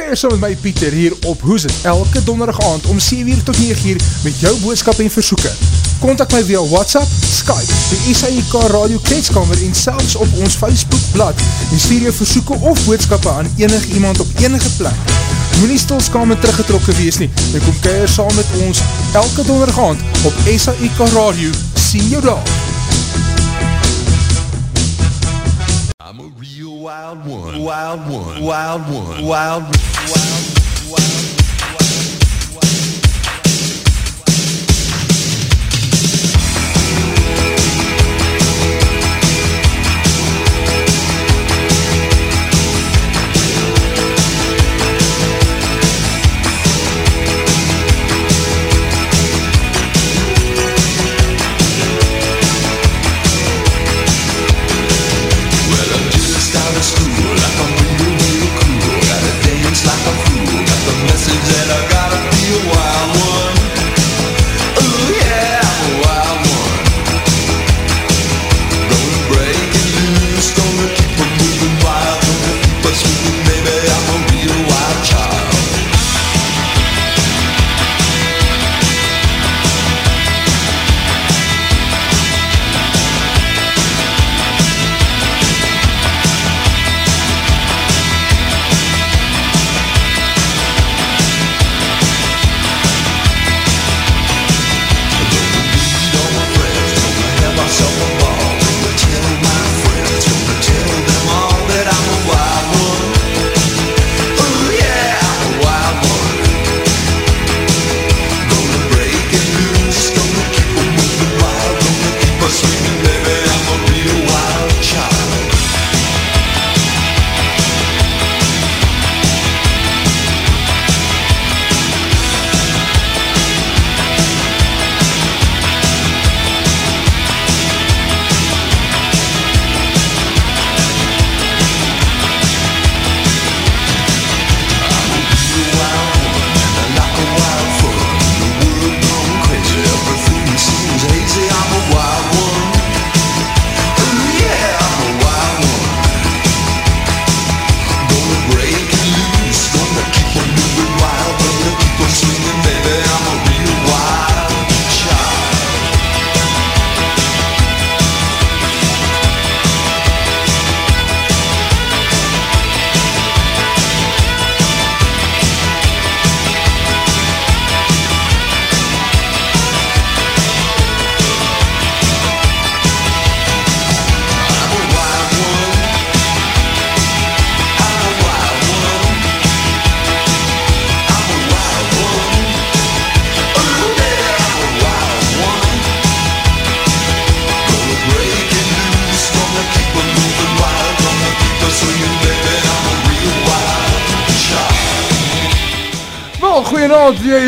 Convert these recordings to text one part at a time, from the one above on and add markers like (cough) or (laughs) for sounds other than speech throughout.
kuier saam met my Pieter hier op Hoes het elke donderdag aand om 7 uur tot 9 uur met jou boodskap en versoeken. Contact my via WhatsApp, Skype, die SAIK Radio Kletskamer en selfs op ons Facebook blad en stuur jou versoeken of boodskappe aan enig iemand op enige plek. Moe nie stilskamer teruggetrokken wees nie en kom kuier saam met ons elke donderdag aand op SAIK Radio. Sien jou daar! Wild one. Wild one. Wild one. Wild one. Wild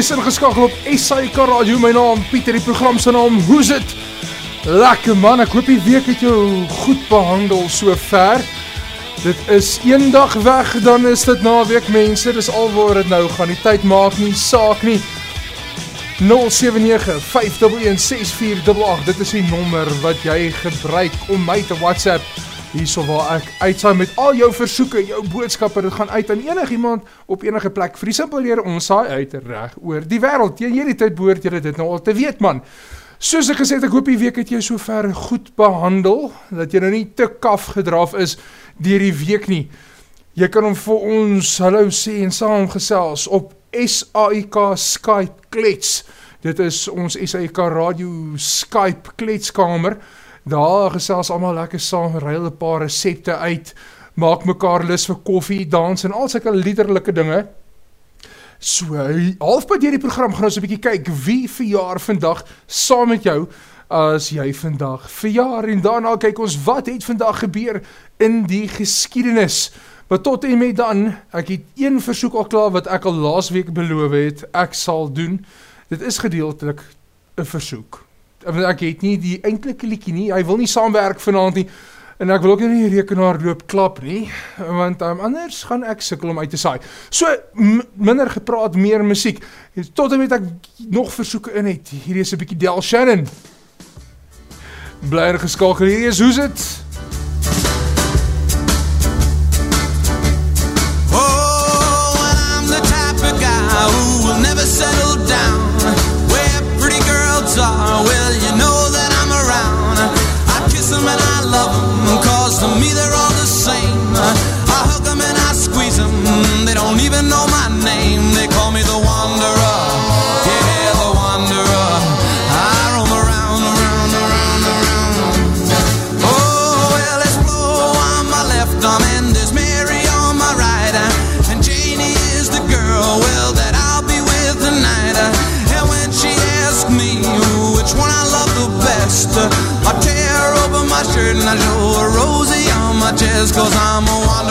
is ingeskakel op SAIK Radio, my naam Pieter, die program sy naam, hoe is het? Lekker man, ek hoop die week het jou goed behandel so ver. Dit is een dag weg, dan is dit naweek mense, dis al waar het nou gaan, die tyd maak nie, saak nie. 079 511 dit is die nommer wat jy gebruik om my te WhatsApp hierso waar ek uitsaai met al jou versoeke, jou boodskappe, dit gaan uit aan enigiemand op enige plek. Vir die simpel rede ons saai uit reg oor die wêreld. Teen hierdie tyd behoort jy dit nou al te weet man. Soos ek gesê het, ek hoop die week het jou sover goed behandel dat jy nou nie te kaf gedraf is deur die week nie. Jy kan hom vir ons hallo sê en saamgesels op SAIK Skype klets. Dit is ons SAIK radio Skype kletskamer. Daar gesels almal lekker saam, ruil 'n paar resepte uit, maak mekaar lus vir koffie, dans en al sulke liderlike dinge. So, halfpad deur die program gaan ons 'n bietjie kyk wie verjaar vandag saam met jou as jy vandag verjaar en daarna kyk ons wat het vandag gebeur in die geskiedenis. Maar tot en met dan, ek het een versoek al klaar wat ek al laasweek beloof het, ek sal doen. Dit is gedeeltelik 'n versoek. Ek het nie die eintlike liedjie nie. Hy wil nie saamwerk vanaand nie. En ek wil ook nie die rekenaar loop klap nie, want um, anders gaan ek sukkel om uit te saai. So minder gepraat, meer musiek. Tot en met ek nog versoeke in het. Hierdie is 'n bietjie Del Shannon. Bly geskakel. Hierdie is hoe's dit? Oh, when don't on my chest, cause I'm a wanderer.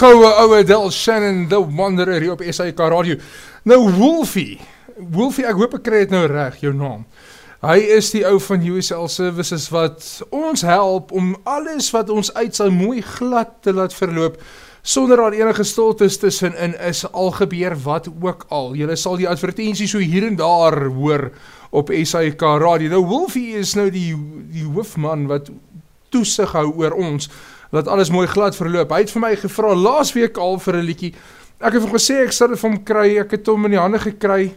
Goue oue Del Shannon the Wanderer hier op SAK Radio. Nou Wolfie. Wolfie, ek hoop ek kry dit nou reg jou naam. Hy is die ou van USL Services wat ons help om alles wat ons uitsaai mooi glad te laat verloop sonder daar enige stiltes tussenin is al gebeur wat ook al. Jy sal die advertensies so hier en daar hoor op SAK Radio. Nou Wolfie is nou die die hoofman wat toesig hou oor ons laat alles mooi glad verloop. Hy het vir my gevra laasweek al vir 'n liedjie. Ek het hom gesê ek sal dit vir hom kry. Ek het hom in die hande gekry.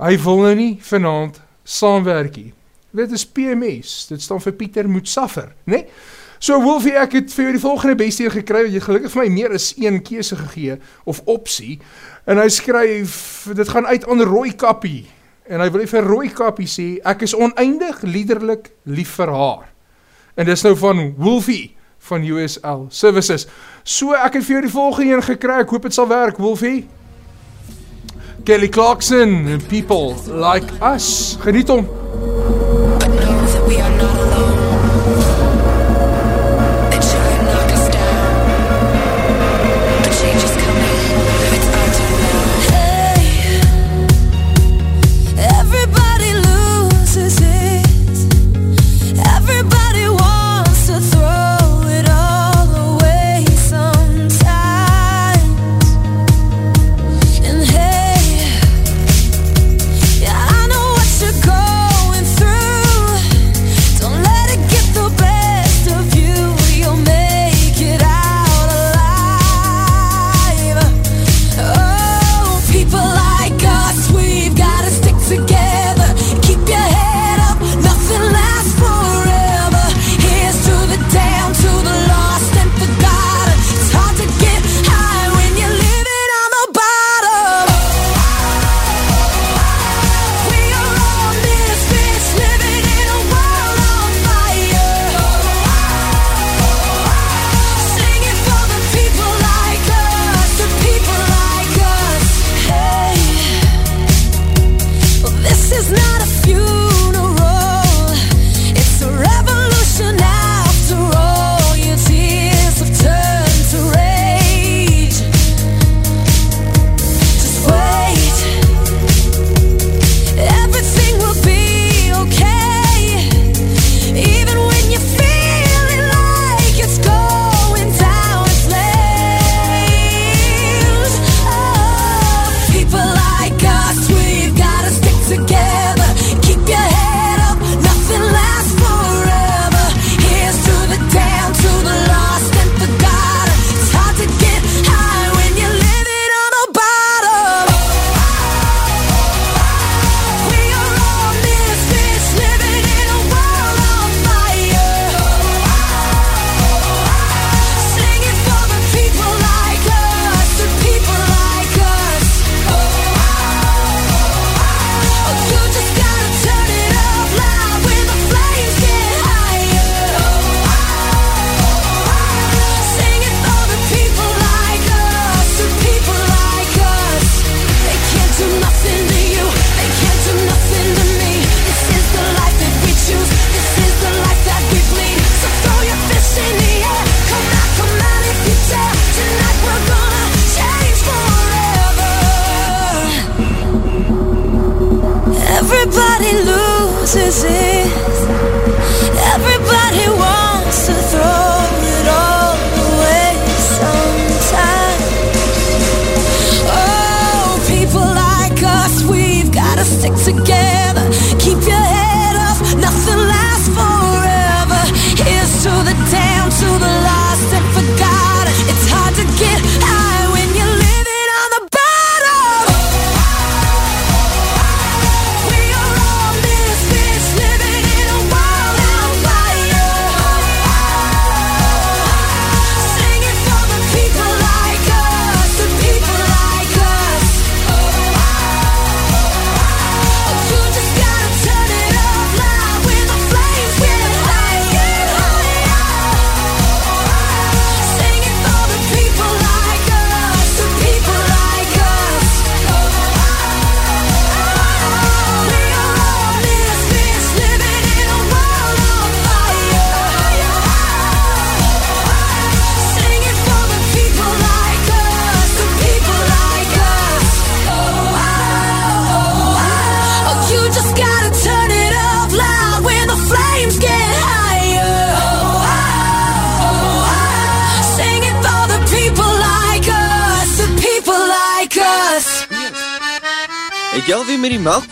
Hy wil nou nie vanaand saamwerkie. Dit is PMS. Dit staan vir Pieter moet suffer, né? Nee? So Wolfie, ek het vir jou die volgende beste een gekry. Jy gelukkig vir my meer as een keuse gegee of opsie. En hy skryf dit gaan uit aan Rooi Kappie. En hy wil vir Rooi Kappie sê ek is oneindig liderlik lief vir haar. En dis nou van Wolfie van USL Services. So ek het vir jou die volgende een gekry. Ek hoop dit sal werk, Wolfie. Kelly Clarkson and people like us. Geniet hom.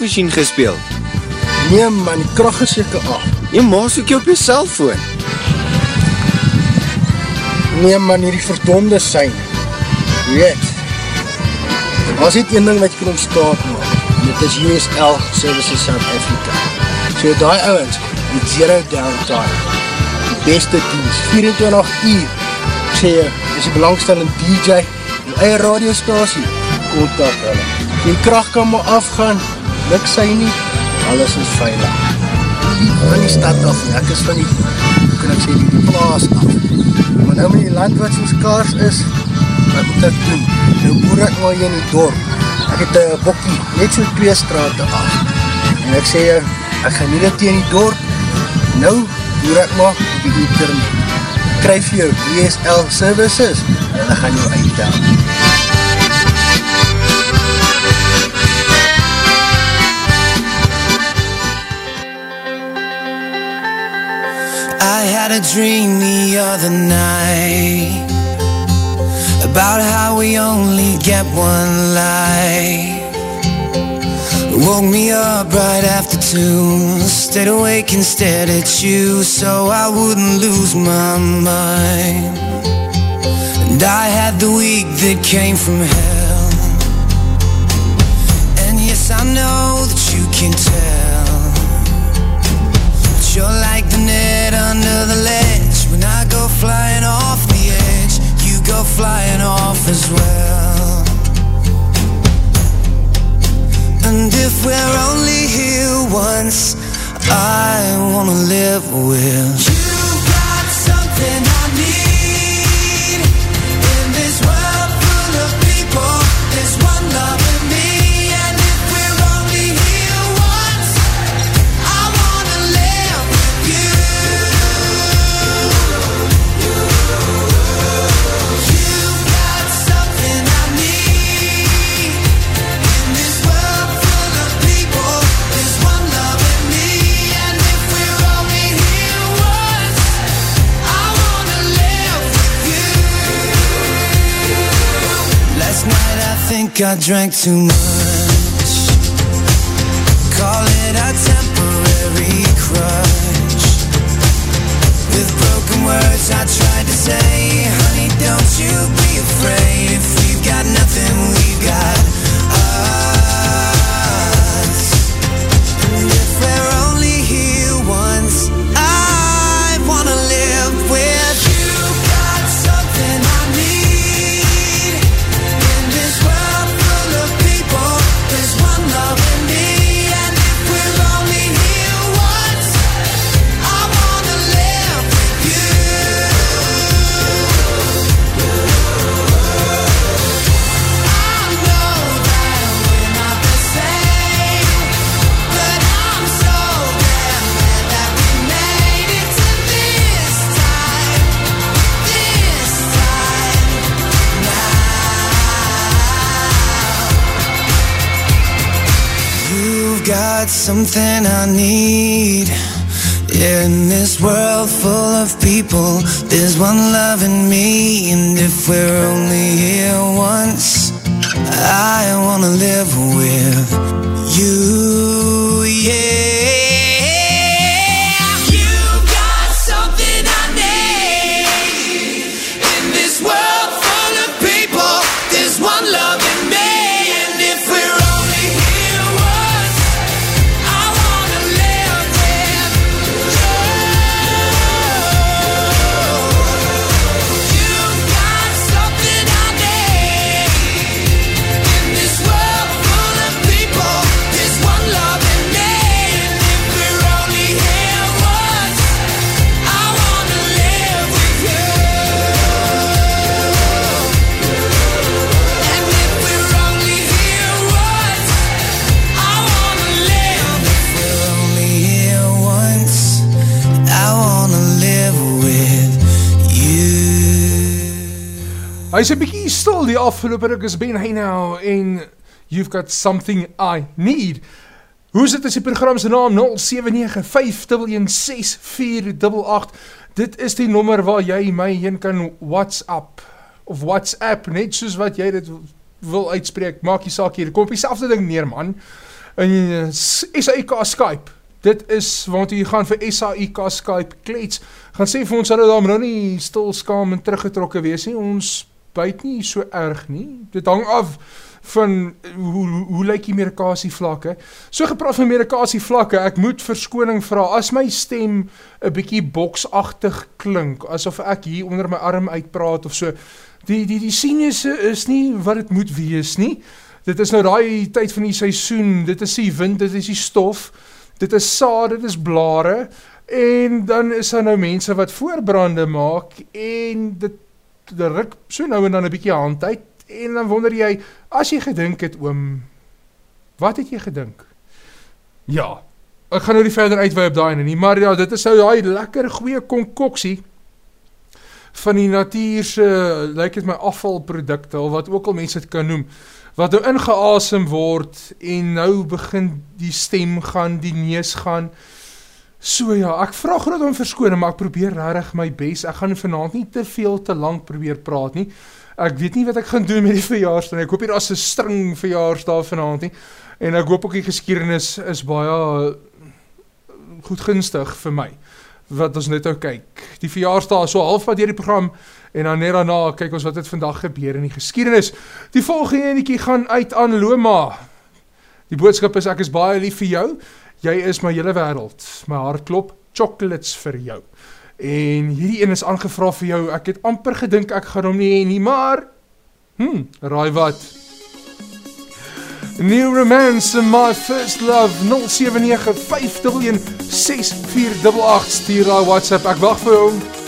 Met die melkmachine gespeel? Nee man, die kracht is seker af. Jy maas ook jy op jy cellfoon. Nee man, hierdie verdonde sein. Weet, as dit een ding wat jy kan ontstaat maak, dit is USL Services South Africa. So die ouwens, met zero downtime, die beste dienst, 24 uur, ek sê jy, is die belangstellende DJ, die eie radiostasie, kontak hulle. Die kracht kan maar afgaan, niks sy nie, alles is veilig. Van die stad af, nie, ek is van die, hoe kan ek sê, die plaas af. Maar nou met die land wat soos kaars is, wat moet ek doen? Nou boer ek maar hier in die dorp. Ek het een bokkie, net so twee straten af. En ek sê, ek gaan nie dit hier in die dorp. Nou boer ek maar op die internet. Kryf jou DSL services en dan gaan jou uitdaan. A dream the other night about how we only get one life. Woke me up right after two, stayed awake and stared at you so I wouldn't lose my mind. And I had the week that came from hell. And yes, I know that you can tell. But you're like the ledge. When I go flying off the edge, you go flying off as well. And if we're only here once, I wanna live with you. Think I drank too much. Need. Hy is 'n bietjie stil die afgelope ruk is Ben Heynau en You've Got Something I Need. Hoe is dit as die program se naam 0795116488. Dit is die nommer waar jy my heen kan WhatsApp of WhatsApp net soos wat jy dit wil uitspreek, maak nie saak hier. Kom op dieselfde ding neer man. In eh, SAIK Skype. Dit is want jy gaan vir SAIK Skype klets. Gaan sê vir ons hulle daar nou nie stil skaam en teruggetrokke wees nie. Ons byt nie so erg nie. Dit hang af van hoe hoe, lyk die medikasie vlakke? So gepraat van medikasie vlakke, ek moet verskoning vra as my stem 'n bietjie boksagtig klink, asof ek hier onder my arm uitpraat of so. Die die die sinusse is nie wat dit moet wees nie. Dit is nou daai tyd van die seisoen, dit is die wind, dit is die stof, dit is saad, dit is blare en dan is daar nou mense wat voorbrande maak en dit ruk so nou en dan 'n bietjie hand uit en dan wonder jy as jy gedink het oom wat het jy gedink? Ja. Ek gaan nou nie verder uitwy op daai nie, maar ja, dit is nou daai lekker goeie konkoksie van die natuur se lyk dit my afvalprodukte of wat ook al mense dit kan noem wat nou ingeasem word en nou begin die stem gaan, die neus gaan. So ja, ek vra groot om verskoning, maar ek probeer regtig my bes. Ek gaan vanaand nie te veel te lank probeer praat nie. Ek weet nie wat ek gaan doen met die (laughs) verjaarsdag nie. Ek hoop hier daar's 'n string verjaarsdag vanaand nie. En ek hoop ook die geskiedenis is baie goedgunstig vir my. Wat ons net nou kyk. Die verjaarsdag is so halfpad deur die program en dan net daarna kyk ons wat het vandag gebeur in die geskiedenis. Die volgende enetjie gaan uit aan Loma. Die boodskap is ek is baie lief vir jou. Jy is my hele wêreld. My hart klop chocolates vir jou. En hierdie een is aangevra vir jou. Ek het amper gedink ek gaan hom nie hê nie, maar hm, raai wat? New Romance and My First Love 0795116488 stuur daai WhatsApp. Ek wag vir hom.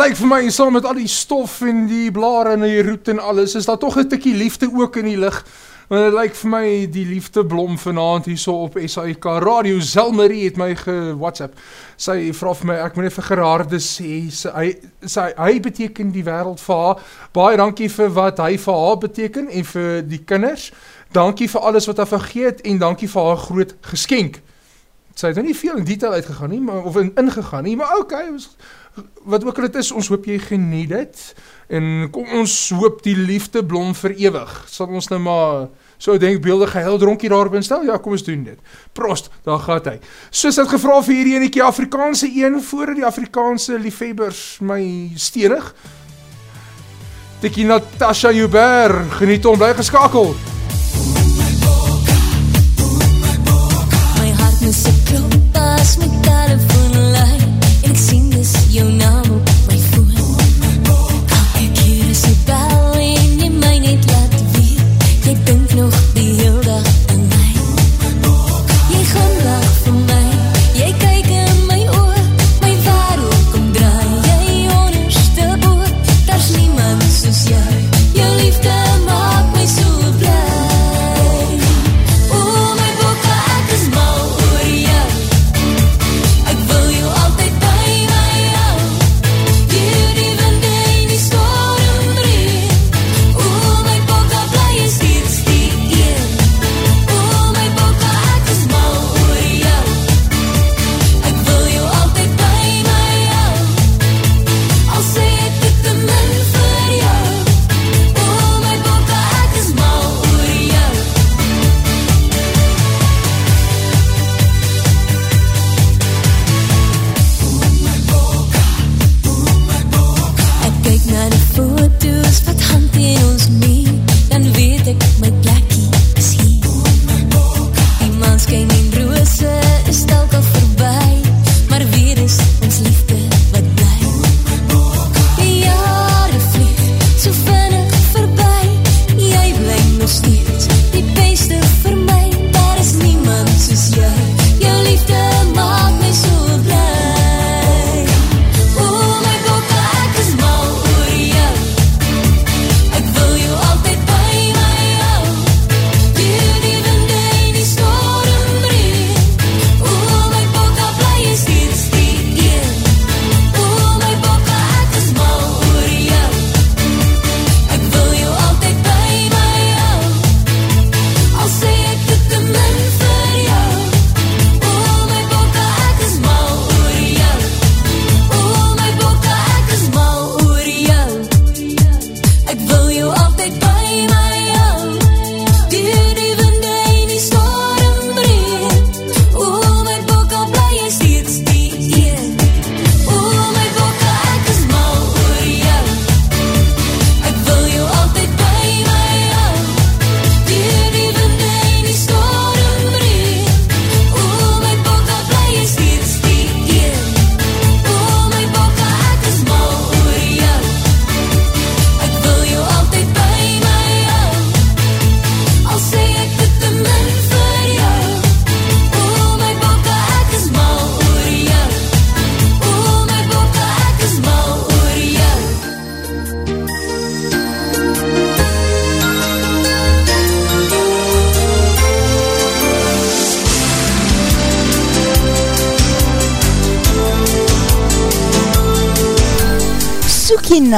Lyk vir my, saam met al die stof en die blare en die roet en alles, is daar toch een tikkie liefde ook in die licht. Want het lyk vir my die liefdeblom vanavond hier so op SAIK Radio. Zelmarie het my ge-whatsapp. Sy vraag vir my, ek moet even geraarde sê, sy, hy, sy, hy beteken die wereld vir haar. Baie dankie vir wat hy vir haar beteken en vir die kinders. Dankie vir alles wat hy vergeet en dankie vir haar groot geskenk. Sy het nou nie veel in detail uitgegaan nie, maar, of in, ingegaan nie, maar okay, wat ook al het is, ons hoop jy geniet het, en kom ons hoop die liefdeblom verewig, sal ons nou maar so denkbeeldig geheil dronkie daar binstel, ja kom ons doen dit, prost, daar gaat hy. Soos het gevra vir hierdie eniekie Afrikaanse een, voor die Afrikaanse liefhebbers my stenig, Tikkie Natasha Joubert, geniet om, bly geskakeld. My hart moet se klop as my telefoon lui En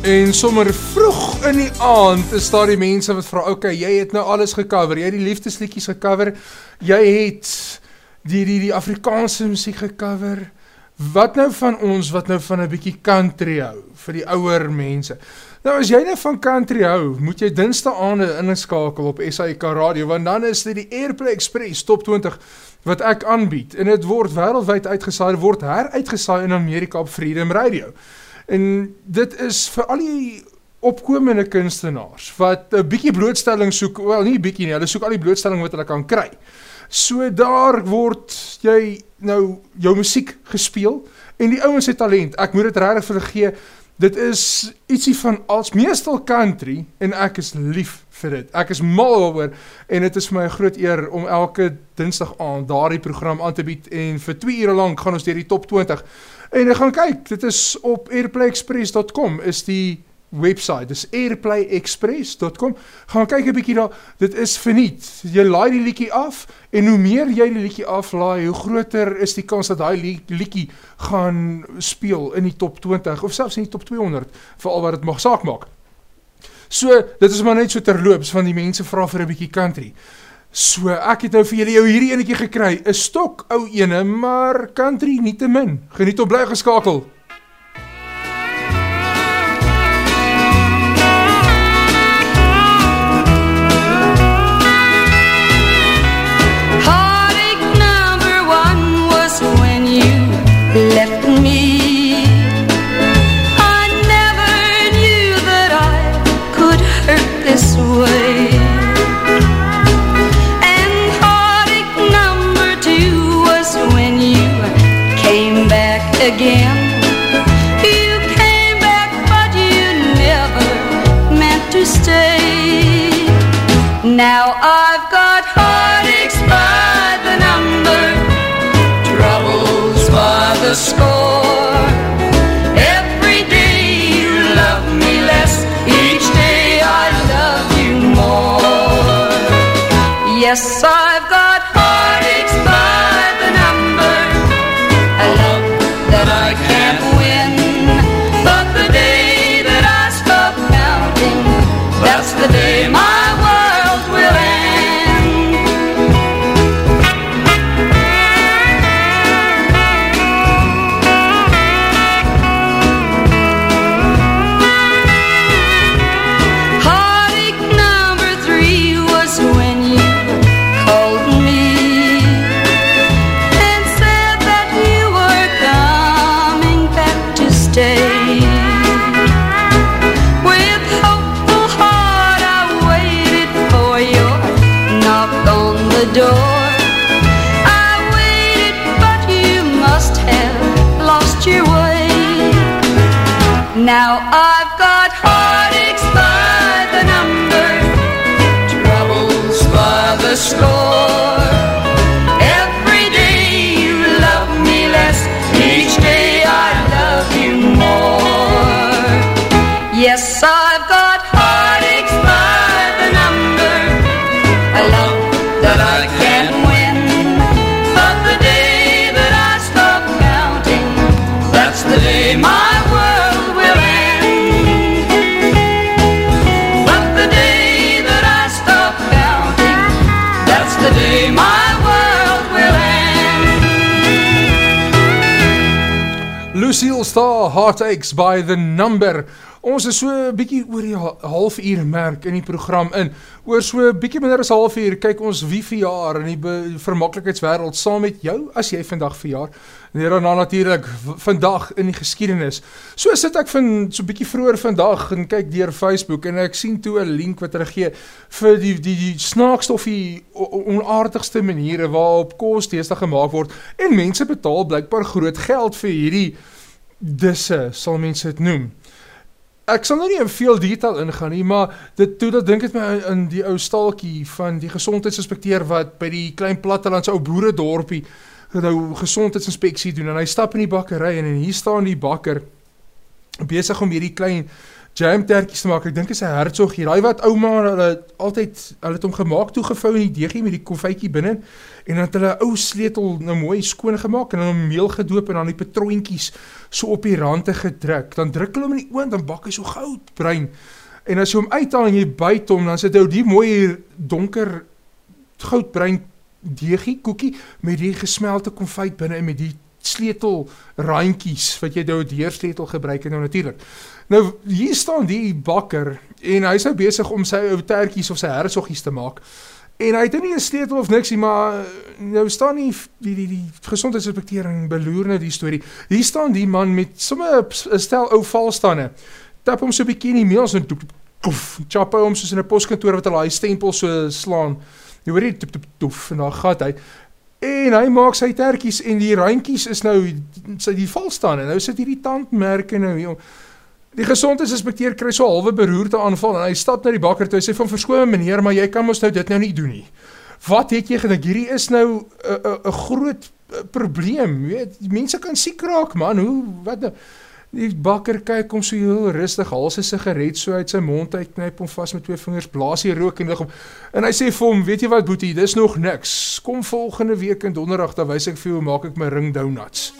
En sommer vroeg in die aand is daar die mense wat vraag, ok, jy het nou alles gecover, jy het die liefdesliedjies gecover, jy het die, die, die Afrikaanse muziek gecover, wat nou van ons, wat nou van een bykie country hou, vir die ouwer mense. Nou as jy nou van country hou, moet jy dinsdag aande ingeskakel op SAIK radio, want dan is dit die Airplay Express top 20, wat ek aanbied, en het word wereldwijd uitgesaai, word heruitgesaai in Amerika op Freedom Radio. En dit is vir al die opkomende kunstenaars, wat een bykie blootstelling soek, wel nie bykie nie, hulle soek al die blootstelling wat hulle kan kry. So daar word jy nou jou muziek gespeel, en die ouwens het talent, ek moet het rarig vir hulle gee, dit is ietsie van als meestal country, en ek is lief vir dit, ek is mal oor, en het is vir my een groot eer om elke dinsdag aan daar die program aan te bied, en vir twee uur lang gaan ons dier die top 20, En ek gaan kyk, dit is op airplayexpress.com is die website, dit is airplayexpress.com, gaan kyk een bykie daar, dit is verniet, jy laai die liekie af, en hoe meer jy die liekie aflaai, hoe groter is die kans dat die liekie gaan speel in die top 20, of selfs in die top 200, vir al wat het mag saak maak. So, dit is maar net so terloops, van die mense vraag vir een bykie country. So, ek het nou vir julle jou hierdie enetjie gekry, een stok ou ene, maar country nie te min. Geniet op bly geskakel. Yes, Heartaches by the Number Ons is so 'n bietjie oor die ha- halfuur merk in die program in. Oor so 'n bietjie minder as halfuur kyk ons wie verjaar in die vermaklikheidswêreld saam met jou as jy vandag verjaar. En daarna natuurlik vandag in die geskiedenis. So sit ek van so 'n bietjie vroeër vandag en kyk deur Facebook en ek sien toe 'n link wat hulle gee vir die die die snaakste of die onaardigste maniere waarop kos deesdae gemaak word en mense betaal blykbaar groot geld vir hierdie disse, sal mense dit noem. Ek sal nou nie in veel detail ingaan nie, maar dit toe dat dink dit my aan die ou staaltjie van die gesondheidsinspekteur wat by die klein plattelandse ou boeredorpie nou gesondheidsinspeksie doen en hy stap in die bakkery en, en hier staan die bakker besig om hierdie klein jam tertjies te maak. Ek dink is 'n hertsog hier. Daai wat ouma hulle altyd hulle het hom gemaak toegevou in die deegie met die konfytjie binne en dan het hulle ou sleutel nou mooi skoon gemaak en dan hom meel gedoop en dan die patroontjies so op die rande gedruk. Dan druk hulle hom in die oond dan bak hy so goudbruin. En as jy hom uithaal en jy byt hom, dan sit hy die mooi donker goudbruin deegie koekie met die gesmelte konfyt binne en met die sleutel randjies wat jy nou 'n deursleutel gebruik en nou natuurlik. Nou hier staan die bakker en hy's nou besig om sy ou tertjies of sy hersoggies te maak. En hy het nou nie 'n sleutel of niks nie, maar nou staan nie die die die gesondheidsinspekteur en beloer nou die storie. Hier staan die man met sommer 'n stel ou valstande. Tap hom so 'n bietjie in die meels en toep toef, chop hom soos in 'n poskantoor wat hulle daai stempel so slaan. Jy hoor dit toep toep toef en dan gaan hy En hy maak sy tertjies en die randjies is nou sy die val staan en nou sit hierdie tandmerke nou hier. Die gesondheidsinspekteur kry so halwe beroerte aanval en hy stap na die bakker toe. Hy sê van verskoon meneer, maar jy kan mos nou dit nou nie doen nie. Wat het jy gedink? Hierdie is nou 'n 'n 'n groot eh, probleem, weet. Mense kan siek raak, man. Hoe wat nou? Die bakker kyk hom so heel rustig, haal sy sigaret so uit sy mond uit, knyp hom vas met twee vingers, blaas hy rook en lig hom. En hy sê vir hom, "Weet jy wat, Boetie, dis nog niks. Kom volgende week in Donderdag, dan wys ek vir jou hoe maak ek my ring donuts."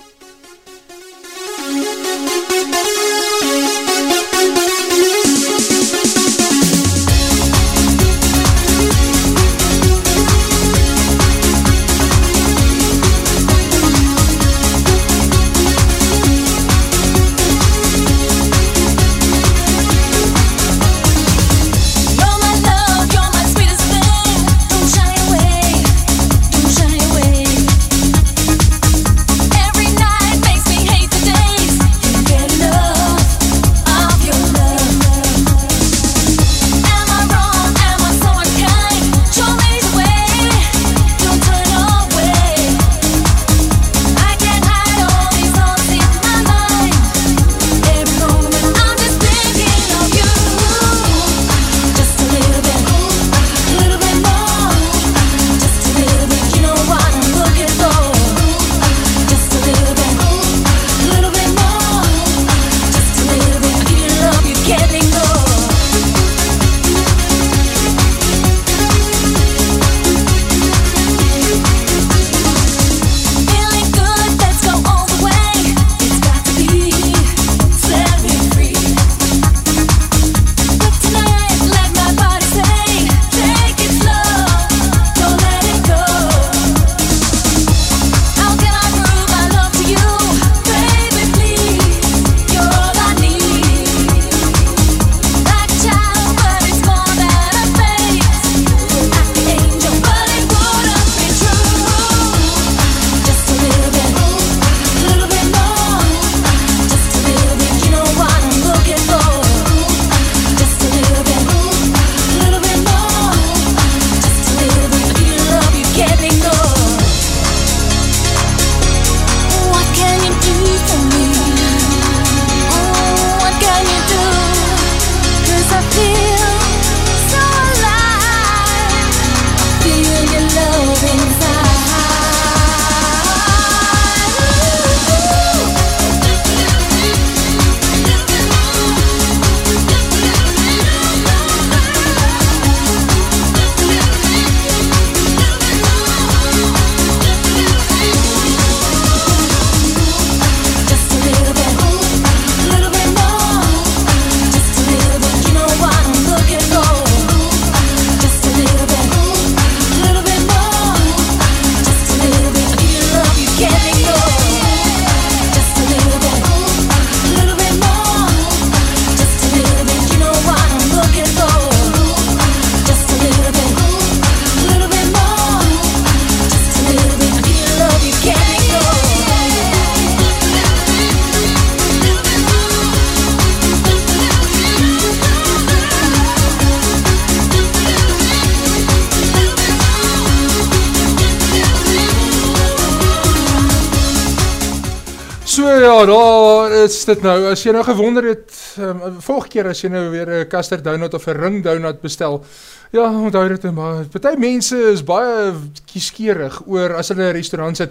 Is dit nou. As jy nou gewonder het, um, volgende keer as jy nou weer 'n custard donut of 'n ring donut bestel, ja, onthou dit maar. Party mense is baie kieskeurig oor as hulle 'n restaurant sit.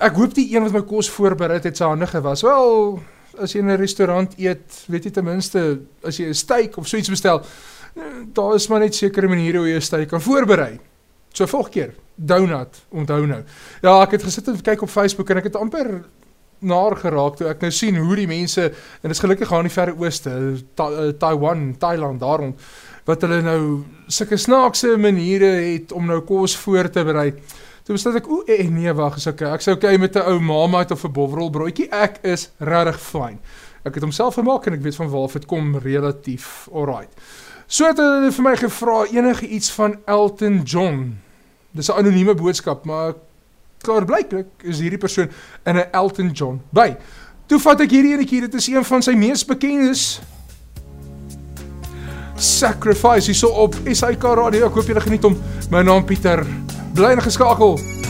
Ek hoop die een wat my kos voorberei het, het sy hande gewas. Wel, as jy in 'n restaurant eet, weet jy ten minste as jy 'n steak of so iets bestel, daar is maar net sekere maniere hoe jy 'n steak kan voorberei. So volgende keer, donut, onthou nou. Ja, ek het gesit en kyk op Facebook en ek het amper naar geraak toe ek nou sien hoe die mense en dit is gelukkig gaan in die verre ooste, ta, uh, Taiwan, Thailand daarom wat hulle nou sulke snaakse maniere het om nou kos voor te berei. Toe besluit ek, o eh, nee, wag, is okay. Ek sê okay met 'n ou Marmite of 'n bovrol broodjie. Ek is regtig fyn. Ek het homself gemaak en ek weet van waar dit kom relatief alright. So het hulle vir my gevra enige iets van Elton John. Dis 'n anonieme boodskap, maar klaar blyklik is hierdie persoon in 'n Elton John by. Toe vat ek hierdie enetjie, dit is een van sy mees bekendes. Sacrifice hierso op SAK Radio. Ek hoop julle geniet hom. My naam Pieter. Bly ingeskakel.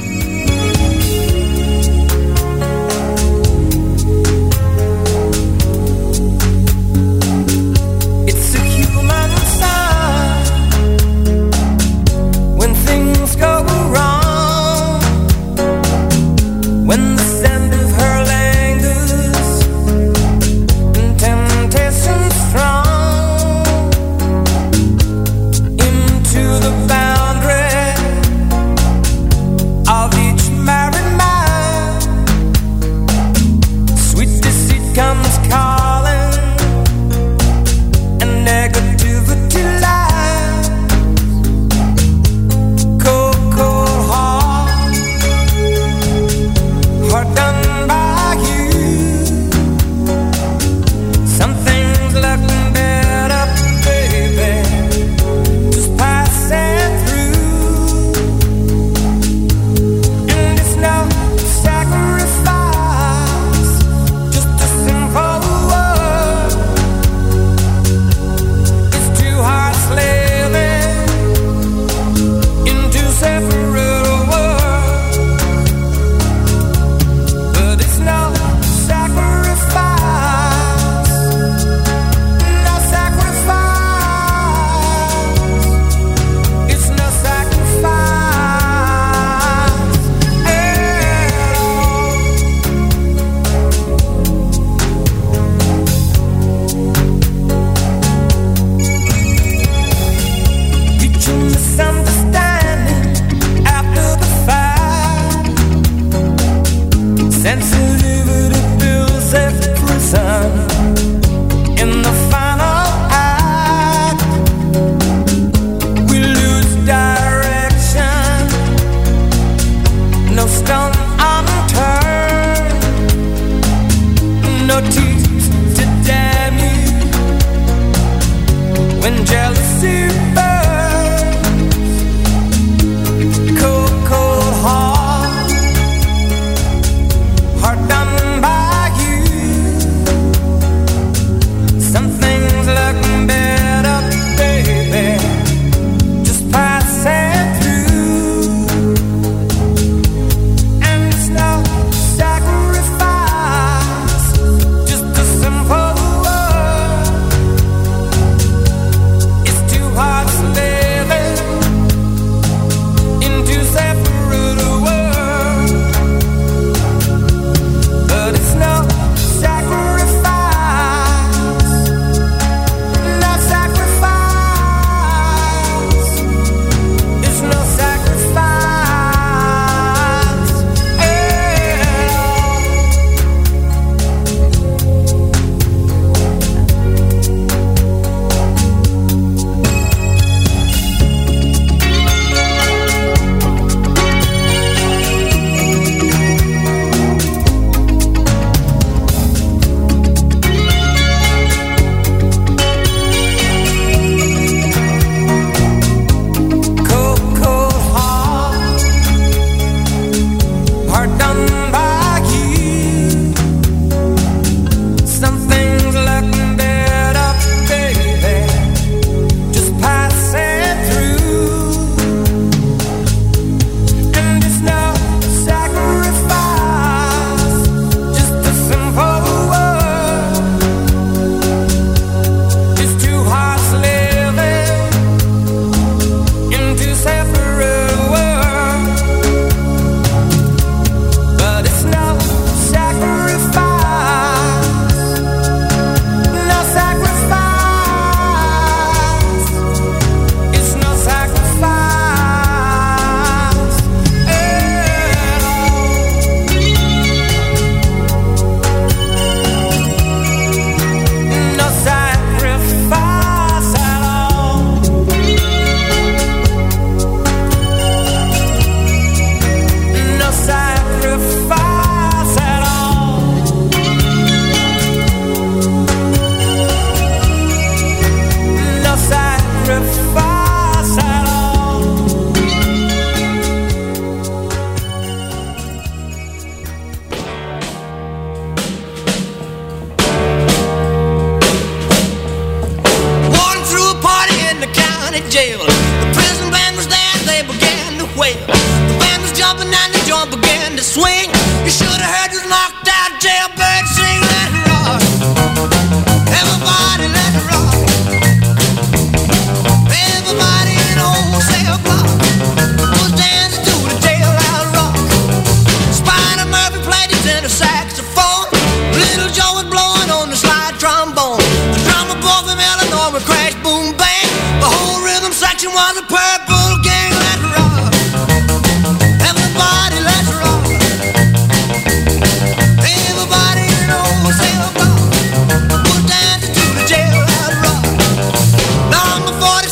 Number 47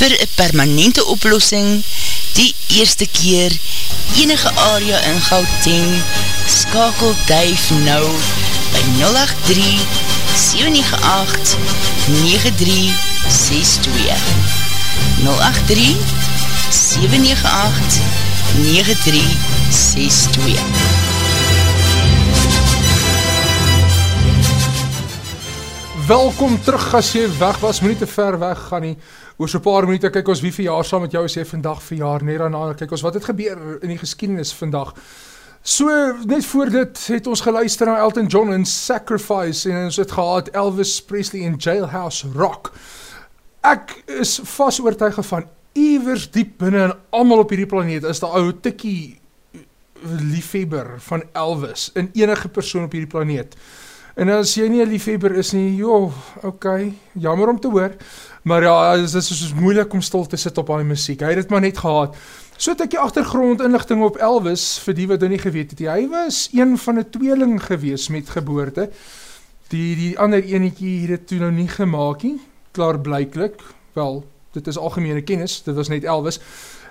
Vir een permanente oplossing, die eerste keer enige area in Gauteng, skakel duif nou by 083 798 9362 083 798 9362 Welkom terug as jy weg was, moet nie te ver weg gaan nie. Oor so 'n paar minute kyk ons wie verjaar saam met jou as jy vandag verjaar. Net daarna kyk ons wat het gebeur in die geskiedenis vandag. So net voor dit het ons geluister na Elton John en Sacrifice en ons het gehad Elvis Presley en Jailhouse Rock. Ek is vas oortuig van iewers diep binne in almal op hierdie planeet is daar ou tikkie liefhebber van Elvis in enige persoon op hierdie planeet. En as jy nie 'n liefhebber is nie, joh, okay, jammer om te hoor. Maar ja, dit is soos moeilik om stil te sit op daai musiek. Hy het dit maar net gehad. So het ek die agtergrond inligting op Elvis vir die wat dit nie geweet het nie. Hy was een van 'n tweeling gewees met geboorte. Die die ander enetjie het dit toe nou nie gemaak nie. Klaar blyklik. Wel, dit is algemene kennis. Dit was net Elvis.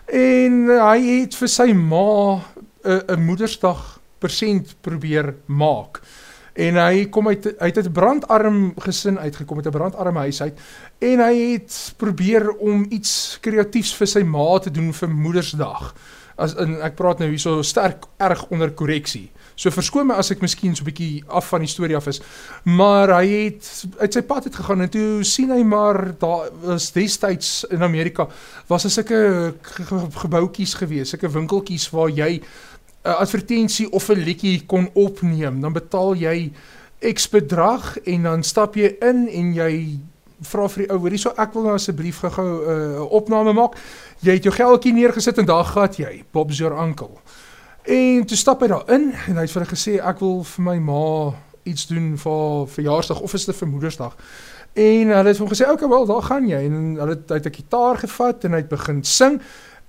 En uh, hy het vir sy ma 'n 'n Moedersdag persent probeer maak. En hy kom uit uit 'n brandarm gesin uitgekom met 'n brandarm huis uit en hy het probeer om iets kreatiefs vir sy ma te doen vir Moedersdag. As in ek praat nou hierso sterk erg onder korreksie. So verskoon my as ek miskien so 'n bietjie af van die storie af is, maar hy het uit sy pad het gegaan en toe sien hy maar daar was destyds in Amerika was daar sulke ge- ge- gebouetjies gewees, sulke winkeltjies waar jy 'n advertensie of 'n liedjie kon opneem, dan betaal jy X bedrag en dan stap jy in en jy vra vir die ou, hoorie so ek wil nou asseblief gou-gou 'n uh, opname maak. Jy het jou geldjie neergesit en daar gat jy, Bob's your uncle. En toe stap hy daar in en hy het vir hulle gesê ek wil vir my ma iets doen vir verjaarsdag of is dit vir moedersdag. En hulle het vir hom gesê, "Oké, wel, daar gaan jy." En hulle het, hy het 'n gitaar gevat en hy het begin sing.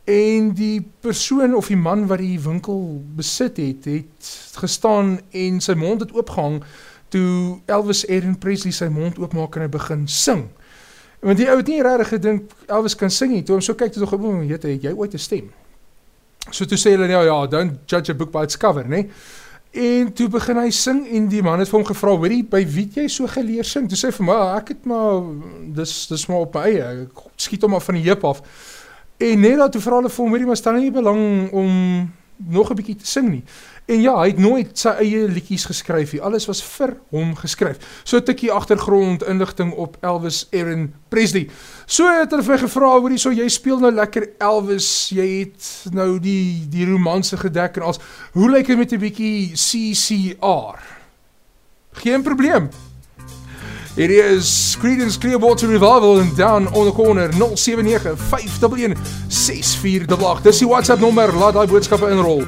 En die persoon of die man wat die winkel besit het, het gestaan en sy mond het oopgehang toe Elvis Aaron Presley sy mond oopmaak en hy begin sing. Want die ou het nie regtig gedink Elvis kan sing nie. Toe hom so kyk toe gewoon, weet jy, jy ooit 'n stem. So toe sê hulle nou ja, don't judge a book by its cover, né? En toe begin hy sing en die man het vir hom gevra, "Hoorie, by wie het jy so geleer sing?" Toe sê hy vir my, "Ah, "Ek het maar dis dis maar op my eie. Ek skiet hom maar van die heup af." En net dat toe vra hulle vir hom, "Hoorie, maar staan nie belang om nog 'n bietjie te sing nie." En ja, hy het nooit sy eie liedjies geskryf nie. Alles was vir hom geskryf. So 'n tikkie agtergrond inligting op Elvis Aaron Presley. So het hulle vir gevra, hoorie, so jy speel nou lekker Elvis, jy het nou die die romanse gedek en als hoe lyk dit met 'n bietjie CCR? Geen probleem. Hierdie is Creedence Clearwater Revival en down on the corner 079 511 6488. Dis die WhatsApp nommer, laat daai boodskappe inrol.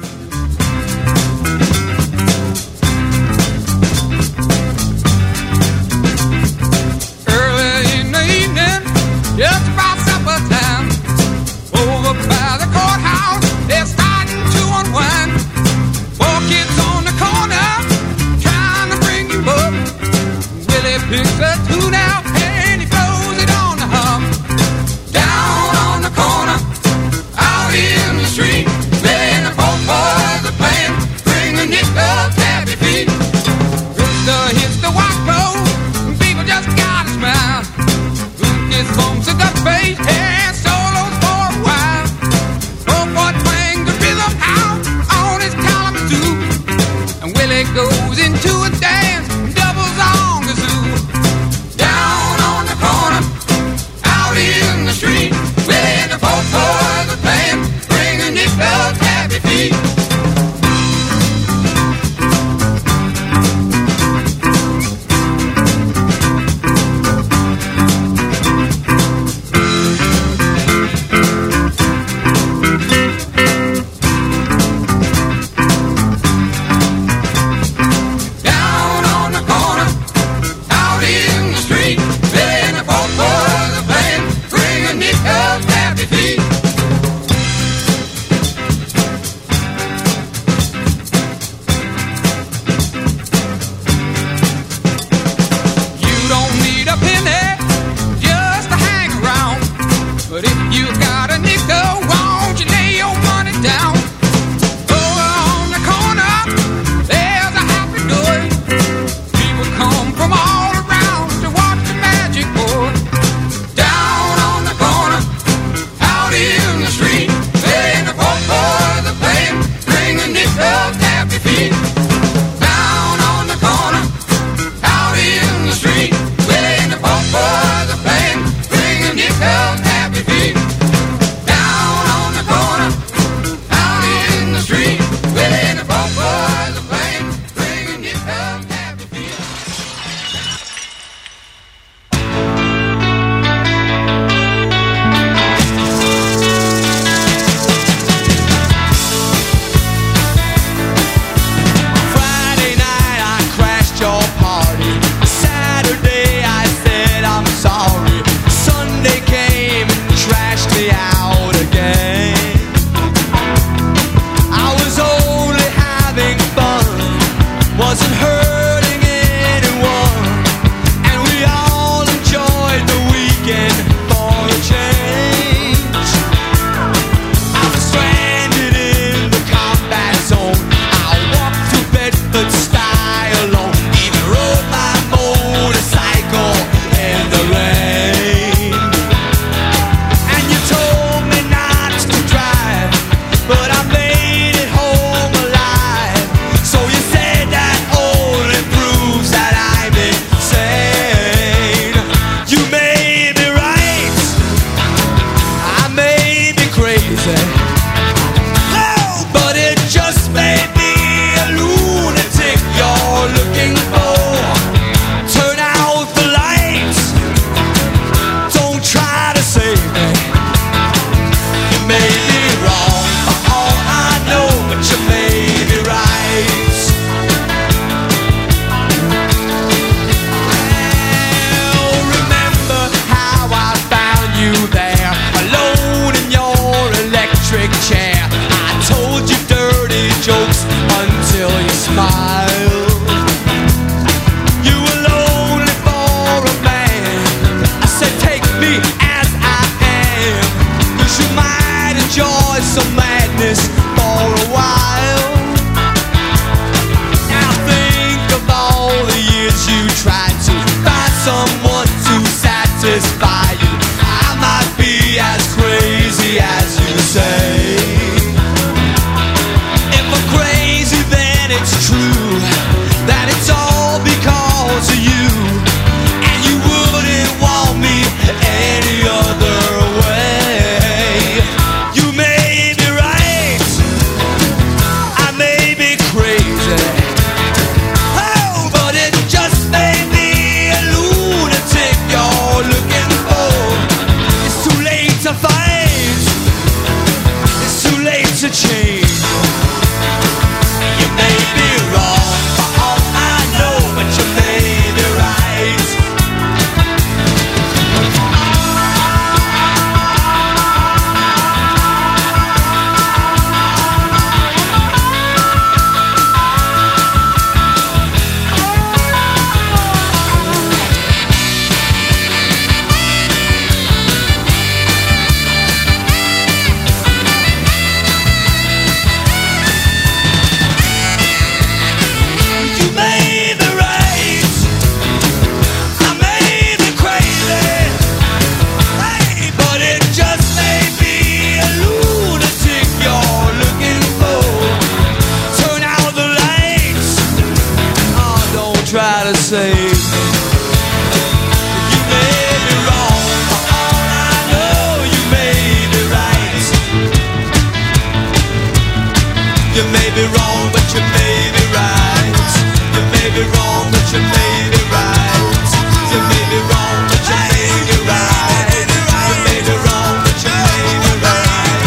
made it wrong, but you made it right. You made it wrong, but you made it right. You made it wrong, but you made it right.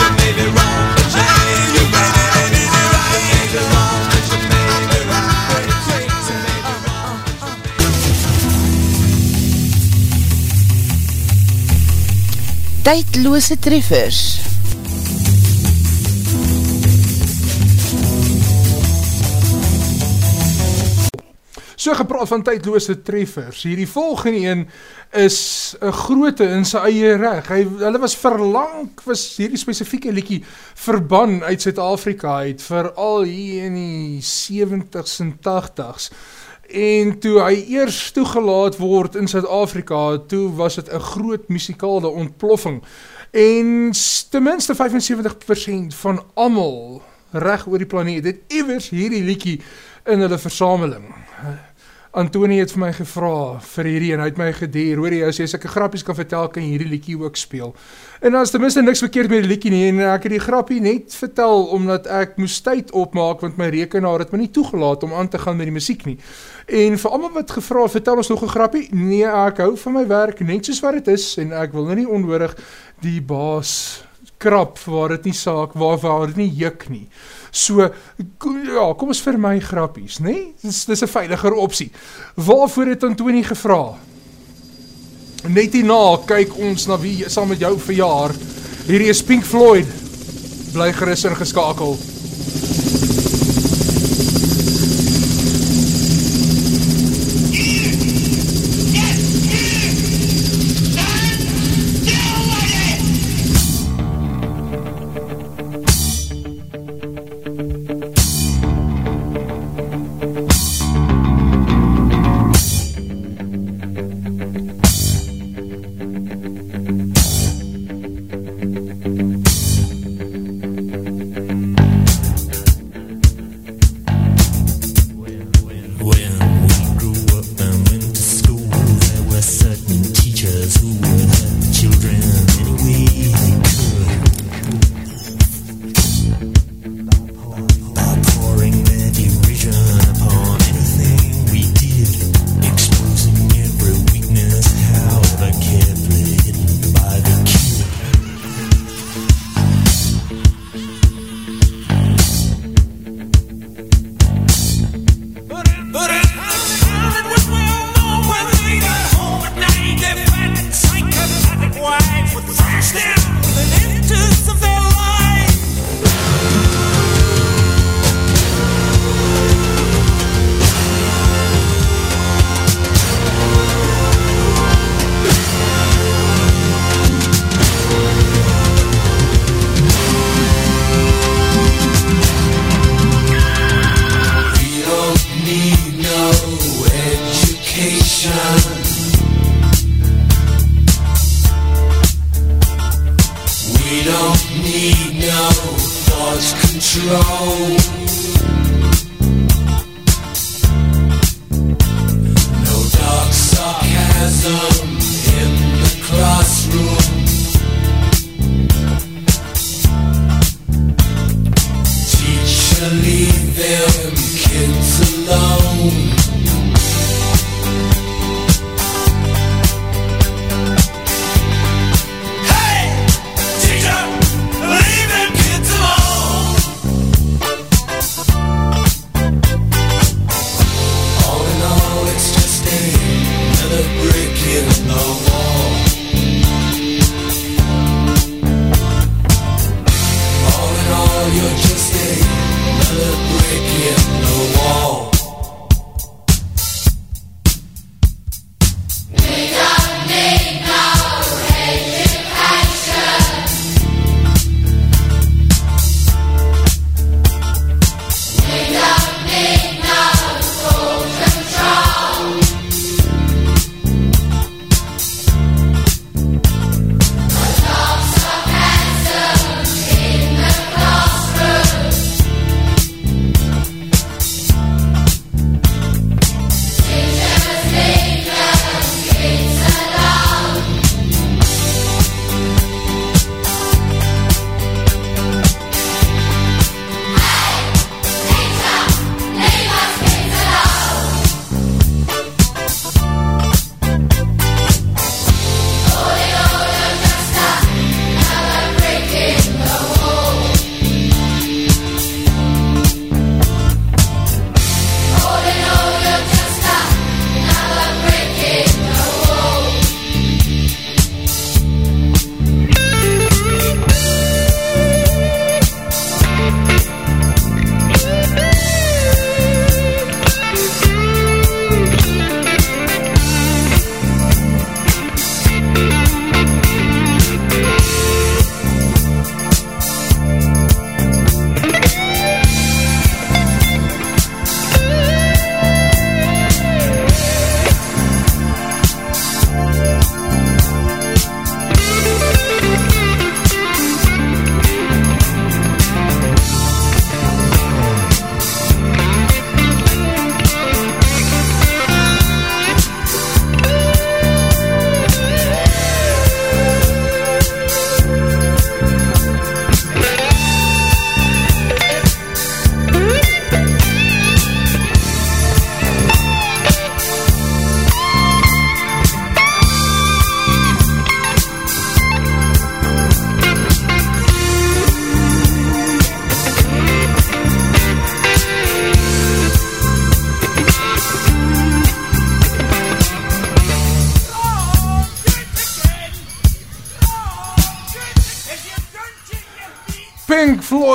You made it wrong, but you made it right. You made it wrong, but you made it right. You made it wrong, but you made it right. Tydlose treffers So gepraat van tydloose treffers. Hierdie volgende een is 'n groote in sy eie reg. Hy hulle was verlang was hierdie spesifieke liedjie verban uit Suid-Afrika uit veral hier in die 70s en 80s. En toe hy eers toegelaat word in Suid-Afrika, toe was dit 'n groot musikale ontploffing. En ten minste 75% van almal reg oor die planeet het iewers hierdie liedjie in hulle versameling. Antoni het vir my gevra vir hierdie en hy het my gedeer, hoor jy, as jy sulke grappies kan vertel, kan jy hierdie liedjie ook speel. En dan is ten minste niks verkeerd met die liedjie nie en ek het die grappie net vertel omdat ek moes tyd opmaak want my rekenaar het my nie toegelaat om aan te gaan met die musiek nie. En vir almal wat gevra het, vertel ons nog 'n grappie? Nee, ek hou van my werk net soos wat dit is en ek wil nou nie onnodig die baas krap waar dit nie saak waar waar dit nie juk nie. So ja, kom ons vir my grappies, nê? Nee? Dis dis 'n veiliger opsie. Waarvoor het Antoni gevra? Net hierna kyk ons na wie saam met jou verjaar. Hierdie is Pink Floyd. Bly gerus ingeskakel.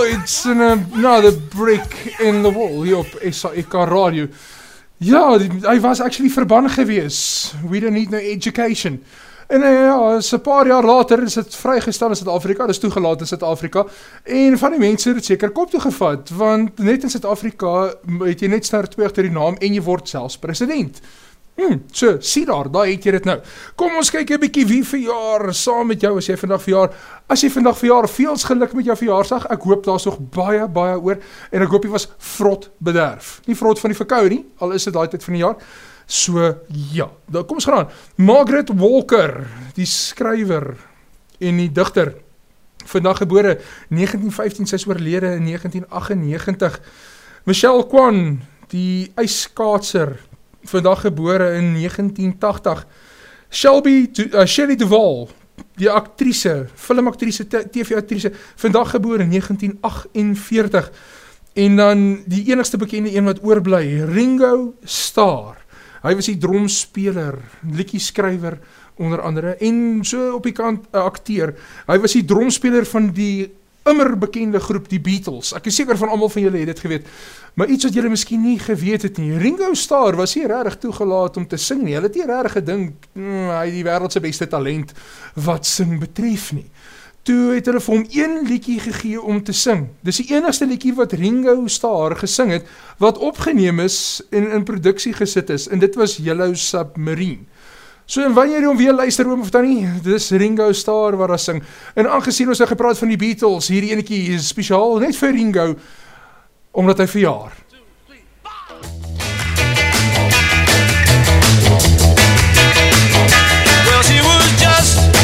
Pink Floyd's in another brick in the wall hier op SAEK radio. Ja, die, hy was actually verbann gewees. We don't need no education. En uh, ja, is 'n paar jaar later is dit vrygestel in Suid-Afrika, dis toegelaat in Suid-Afrika en van die mense het dit seker kop toe gevat want net in Suid-Afrika het jy net star twee agter die naam en jy word selfs president. Hm, so, sien daar, daar het jy dit nou. Kom ons kyk 'n bietjie wie verjaar saam met jou as jy vandag verjaar. As jy vandag verjaar, veels geluk met jou verjaarsdag. Ek hoop daar's nog baie baie oor en ek hoop jy was vrot bederf. Nie vrot van die verkoue nie, al is dit daai tyd van die jaar. So ja, dan kom ons gaan aan. Margaret Walker, die skrywer en die digter. Vandag gebore 1915, sy is oorlede in 1998. Michelle Kwan, die ijskaatser, vandag gebore in 1980. Shelby uh, Shelley Duvall, die aktrise, filmaktrise, TV-aktrise, vandag gebore in 1948. En dan die enigste bekende een wat oorbly, Ringo Starr. Hy was die dromspeler, liedjieskrywer onder andere en so op die kant 'n uh, akteur. Hy was die dromspeler van die immer bekende groep die Beatles. Ek is seker van almal van julle het dit geweet. Maar iets wat julle miskien nie geweet het nie. Ringo Starr was nie regtig toegelaat om te sing nie. Hulle het nie regtig gedink mm, hy die wêreld se beste talent wat sing betref nie. Toe het hulle vir hom een liedjie gegee om te sing. Dis die enigste liedjie wat Ringo Starr gesing het wat opgeneem is en in produksie gesit is en dit was Yellow Submarine. So en wanneer jy hom weer luister oom of dan nie, dis Ringo Starr wat daar sing. En aangesien ons nou gepraat van die Beatles, hierdie enetjie is spesiaal net vir Ringo omdat hy verjaar. Well, she was just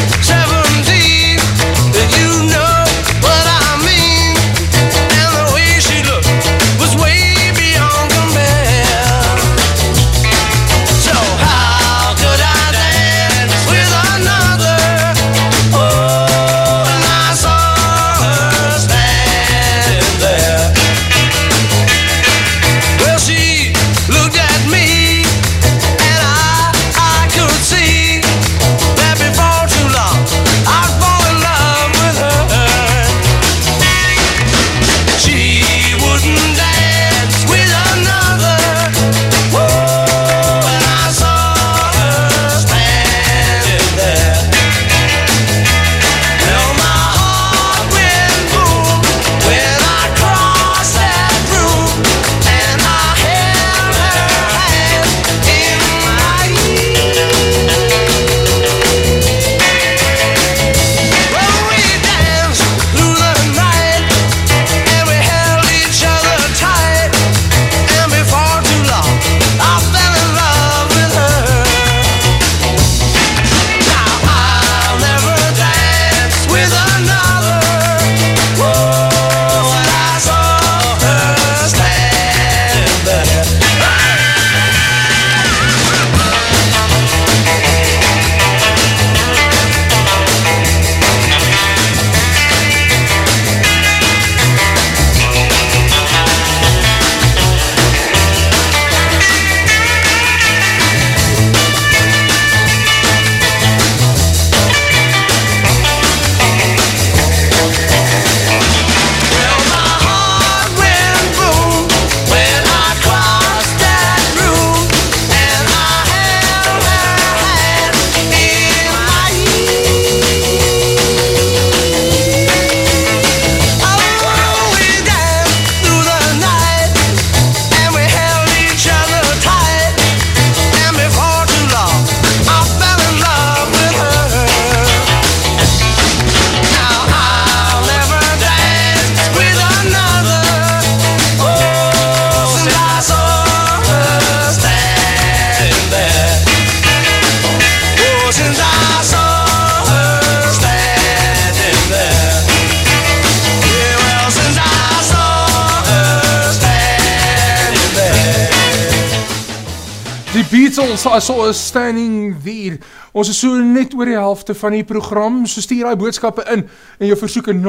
Beatles, I saw us standing there. Ons is so net oor die helfte van die program, so stuur daai boodskappe in en jou versoeke 079511648.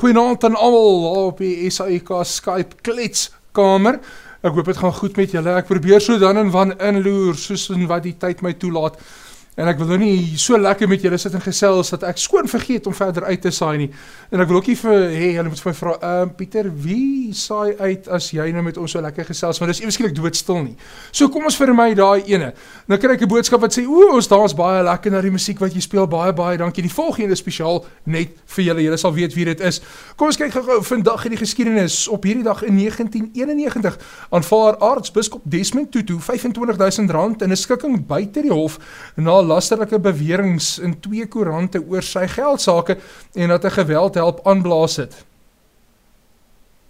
Goeienaand aan almal op die SAIK Skype kletskamer. Ek hoop dit gaan goed met julle. Ek probeer so dan en wan inloer soos wat die tyd my toelaat. En ek wil nou nie so lekker met julle sit en gesels dat ek skoon vergeet om verder uit te saai nie. En ek wil ook nie vir hé, julle moet vir my vra, ehm uh, Pieter, wie saai uit as jy nou met ons so lekker gesels, want dis eweskielik doodstil nie. So kom ons vir my daai ene. Nou kry ek 'n boodskap wat sê, "O, ons dans baie lekker na die musiek wat jy speel, baie baie dankie. Die volgende is spesiaal net vir julle. Julle sal weet wie dit is. Kom ons kyk gou-gou vandag in die geskiedenis. Op hierdie dag in 1991 aanvaar aartsbiskop Desmond Tutu R25000 in 'n skikking buite die hof na lasterlike beweringe in twee koerante oor sy geldsaake en dat hy geweld help aanblaas het.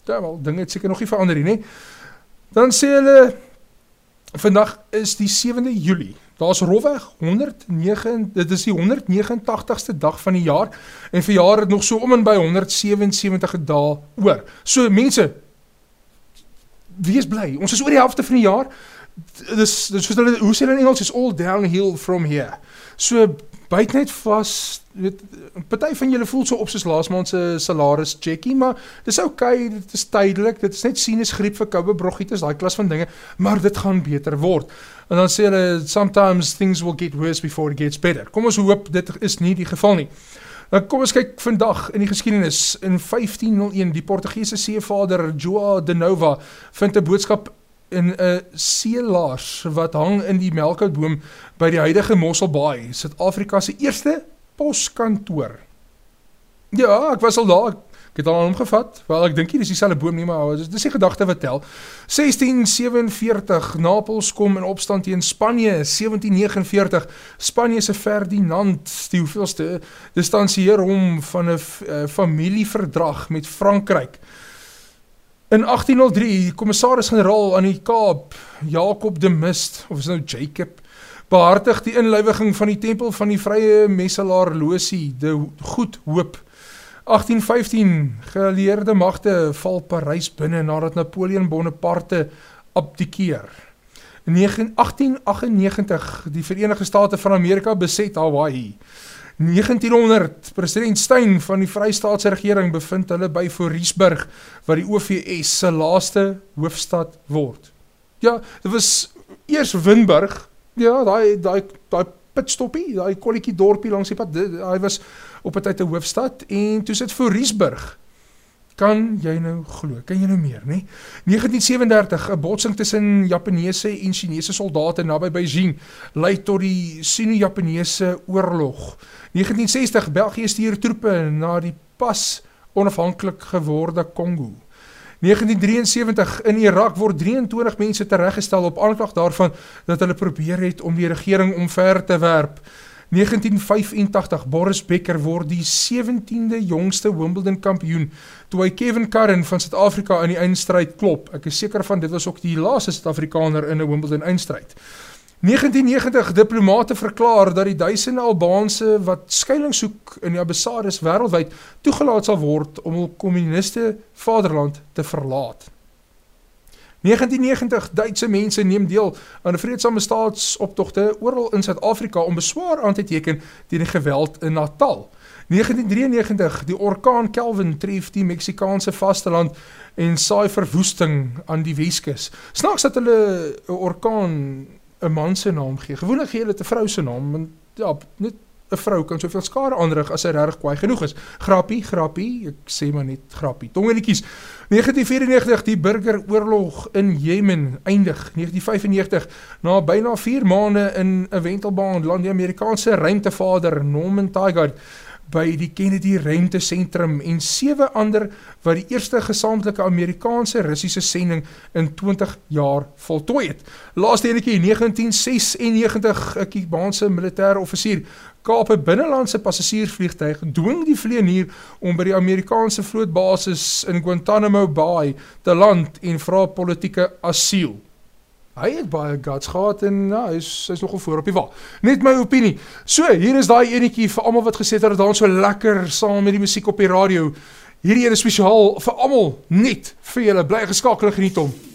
Ja, wel, dinge het seker nog nie verander nie, nê? Dan sê hulle vandag is die 7de Julie. Daar's rofweg 109 dit is die 189ste dag van die jaar en vir jaar het nog so om en by 177 dae oor. So mense wees bly. Ons is oor die helfte van die jaar. Dis dis soos hulle hoe sê hulle in Engels is all downhill from here. So byt net vas, weet party van julle voel so op soos laas maand se salaris checkie, maar dis okay, dit is tydelik. Dit is net sinus griep vir koue broggies, daai klas van dinge, maar dit gaan beter word. En dan sê hulle sometimes things will get worse before it gets better. Kom ons hoop dit is nie die geval nie. Nou kom ons kyk vandag in die geskiedenis in 1501 die Portugese seevader Joao de Nova vind 'n boodskap in 'n seelaars wat hang in die Melkoutboom by die huidige Mosselbaai, Suid-Afrika se eerste poskantoor. Ja, ek was al daar. Ek het al aan hom gevat. Wel, ek dink nie dis dieselfde boom nie, maar dis die gedagte wat tel. 1647 Napels kom in opstand teen Spanje. 1749 Spanje se Ferdinand die hoeveelste distansieer hom van 'n uh, familieverdrag met Frankryk. In 1803 kommissaris-generaal aan die Kaap, Jakob de Mist of is nou Jacob, behartig die inlywiging van die tempel van die vrye messelaar Losie, de Goed Hoop. 1815 geleerde magte val Parys binne nadat Napoleon Bonaparte abdikeer. In 1898 die Verenigde State van Amerika beset Hawaii. 1900 president Steyn van die Vrystaatse regering bevind hulle by Voorriesburg wat die OVS se laaste hoofstad word. Ja, dit was eers Winburg. Ja, daai daai daai pitstoppie, daai kolletjie dorpie langs die pad, hy was op 'n tyd 'n hoofstad en toe sit Voorriesburg. Kan jy nou glo? Kan jy nou meer, nê? 1937 'n botsing tussen Japaneese en Chinese soldate naby Beijing lei tot die Sino-Japaneese oorlog. 1960 België stuur troepe na die pas onafhanklik geworde Kongo. 1973 in Irak word 23 mense tereggestel op aanklag daarvan dat hulle probeer het om die regering omver te werp. 1985 Boris Becker word die 17de jongste Wimbledon kampioen toe hy Kevin Curran van Suid-Afrika in die eindstryd klop. Ek is seker van dit was ook die laaste Suid-Afrikaner in 'n Wimbledon eindstryd. 1990 diplomate verklaar dat die duisende Albaanse wat skuilings soek in die ambassadeurs wêreldwyd toegelaat sal word om hul kommuniste vaderland te verlaat. 1990 Duitse mense neem deel aan 'n vreedsame staatsoptogte oral in Suid-Afrika om beswaar aan te teken teen die geweld in Natal. 1993 die orkaan Kelvin tref die Meksikaanse vasteland en saai verwoesting aan die Weskus. Snaaks dat hulle 'n orkaan 'n man se naam gee. Gewoonlik gee hulle 'n vrou se naam, want ja, net 'n vrou kan soveel skade aanrig as sy regtig kwaai genoeg is. Grappie, grappie, ek sê maar net grappie. Tongenetjies. 1994 die burgeroorlog in Jemen eindig. 1995 na byna 4 maande in 'n wentelbaan land die Amerikaanse ruimtevader Norman Tigard by die Kennedy Ruimte Sentrum en sewe ander wat die eerste gesamentlike Amerikaanse Russiese sending in 20 jaar voltooi het. Laaste enetjie 1996 'n Kubaanse militêre offisier kaap 'n binnelandse passasiersvliegtuig dwing die vlieënier om by die Amerikaanse vlootbasis in Guantanamo Bay te land en vra politieke asiel. Hy het baie guts gehad en ja, hy's hy's nogal voor op die wa. Net my opinie. So, hier is daai enetjie vir almal wat gesê het dat dit so lekker saam met die musiek op die radio. Hierdie een is spesiaal vir almal, net vir julle. Bly geskakel en geniet hom.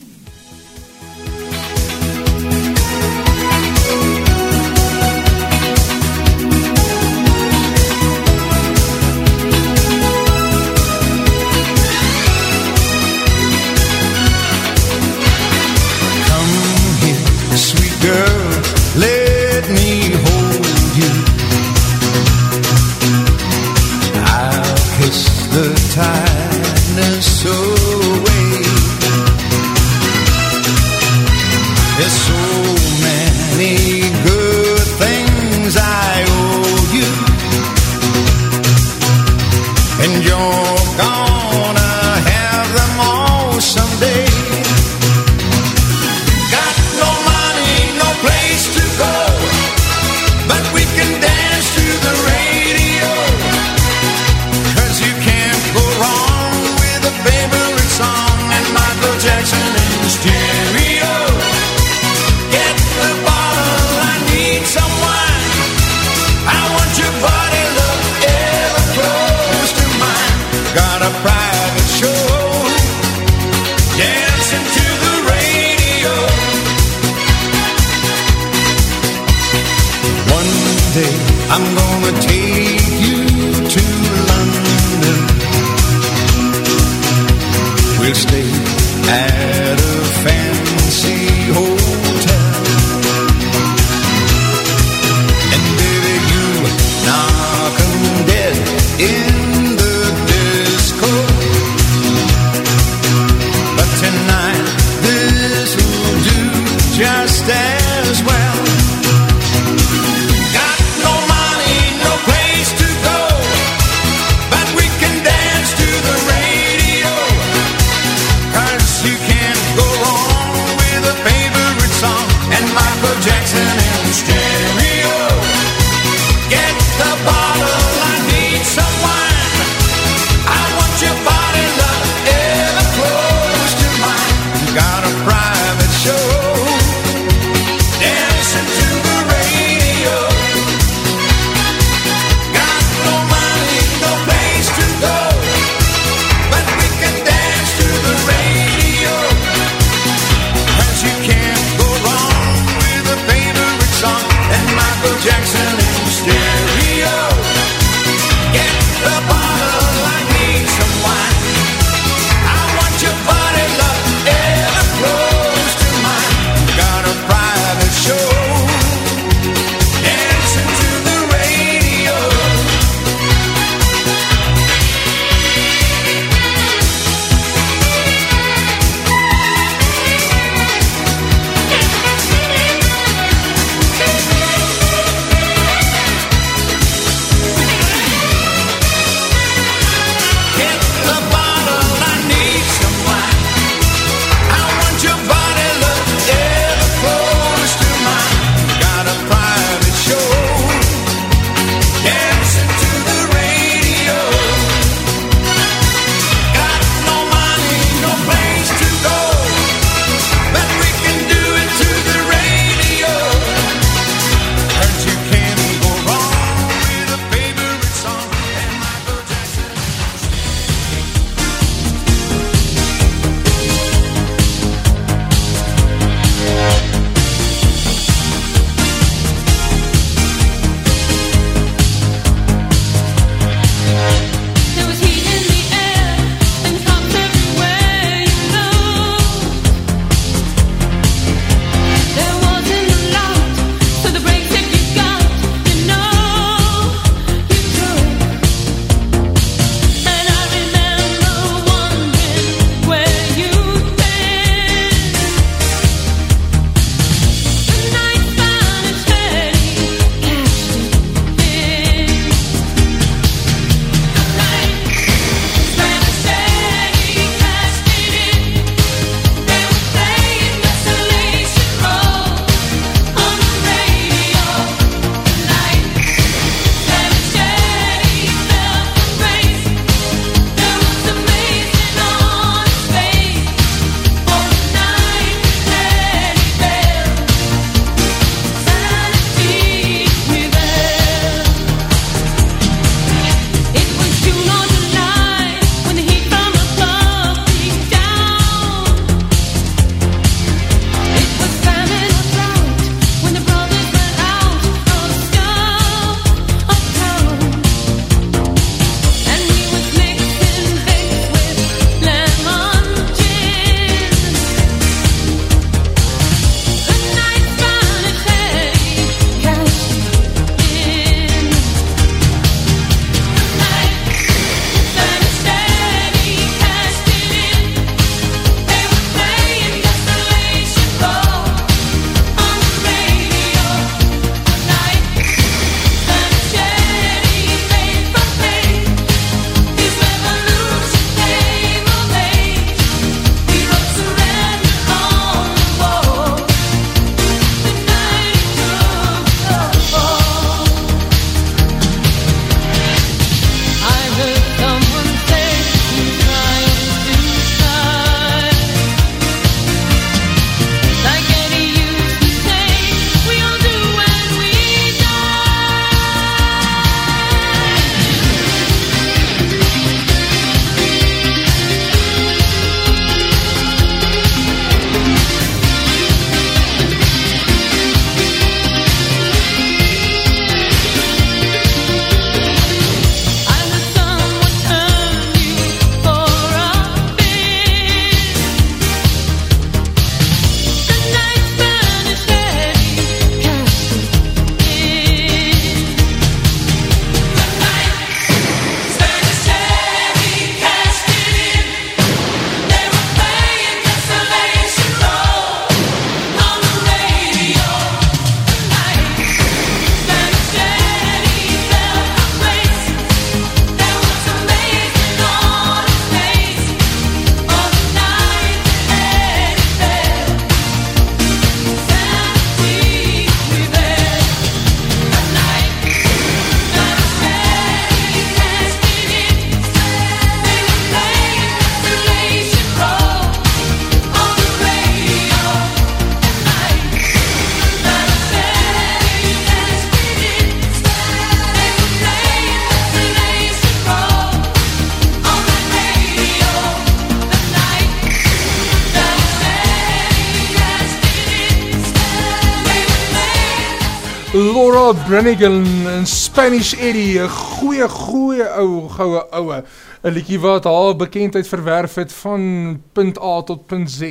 Brannigan in Spanish Eddie, 'n goeie goeie ou goue oue. 'n Liedjie wat haar bekendheid verwerf het van punt A tot punt Z.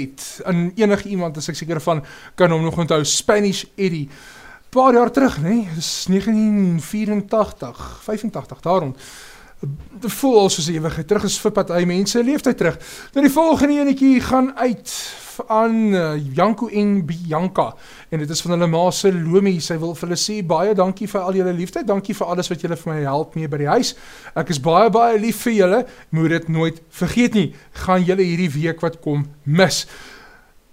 En enige iemand is ek seker van kan hom nog onthou Spanish Eddie. Paar jaar terug, nê? Nee? Dis 1984, 85 daarom. Dit voel soos ewigheid terug is vir party mense leeftyd terug. Nou die volgende enetjie gaan uit aan uh, Janko en Bianca en dit is van hulle ma se Lomi. Sy wil vir hulle sê baie dankie vir al julle liefde. Dankie vir alles wat julle vir my help mee by die huis. Ek is baie baie lief vir julle. Moet dit nooit vergeet nie. Gaan julle hierdie week wat kom mis.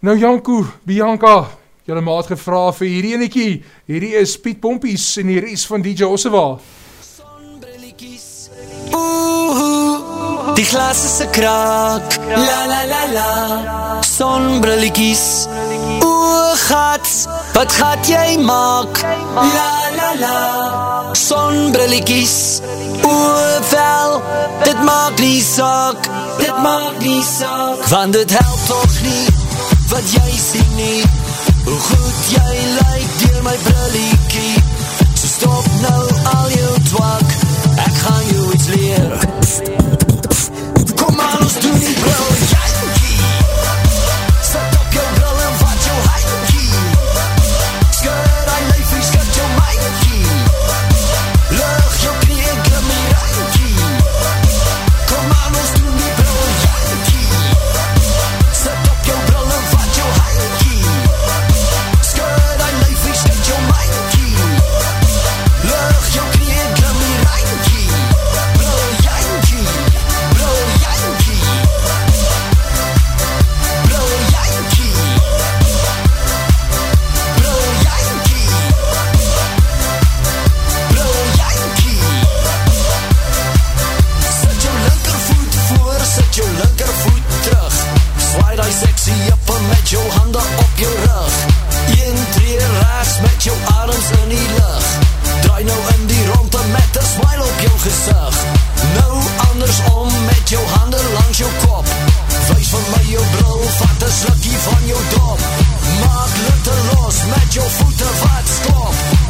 Nou Janko, Bianca, julle ma het gevra vir hierdie enetjie. Hierdie is Piet Pompies en die res van DJ Ossewa. Ooh, die glas is 'n kraak. La la la la. Sonbrilletjies. Ooh, gat, wat gaat jy maak? La la la. Sonbrilletjies. Ooh, wel, dit maak nie saak. Dit maak nie saak. Want dit help tog nie wat jy sien nie. Hoe goed jy lyk deur my brilletjie. So stop nou al jou twak. Ek gaan jou iets leer. Kom aan, jou arms in die lug. Draai nou in die ronde met 'n smile op jou gesig. Nou andersom met jou hande langs jou kop. Wys vir my jou bril, vat 'n slukkie van jou dop. Maak litte los met jou voete wat skop.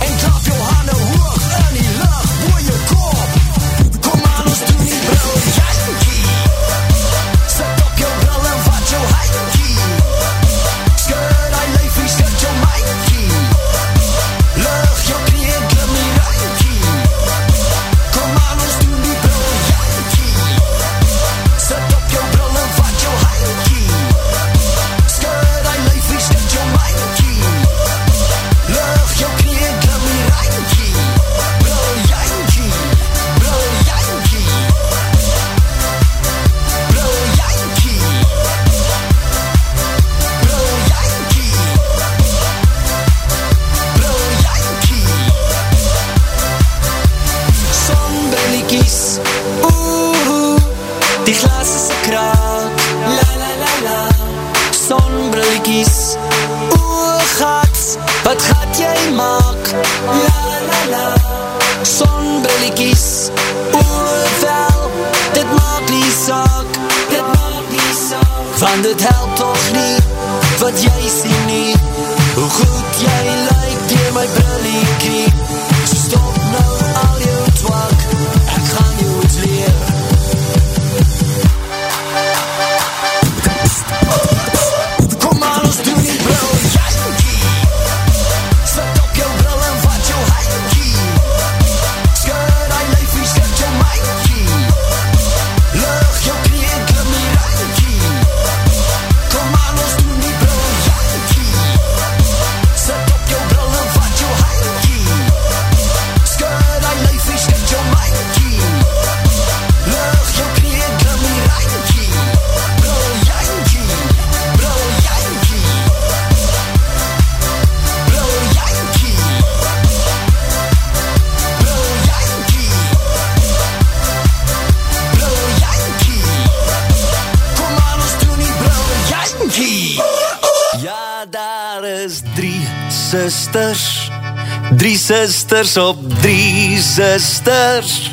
Susters op drie susters.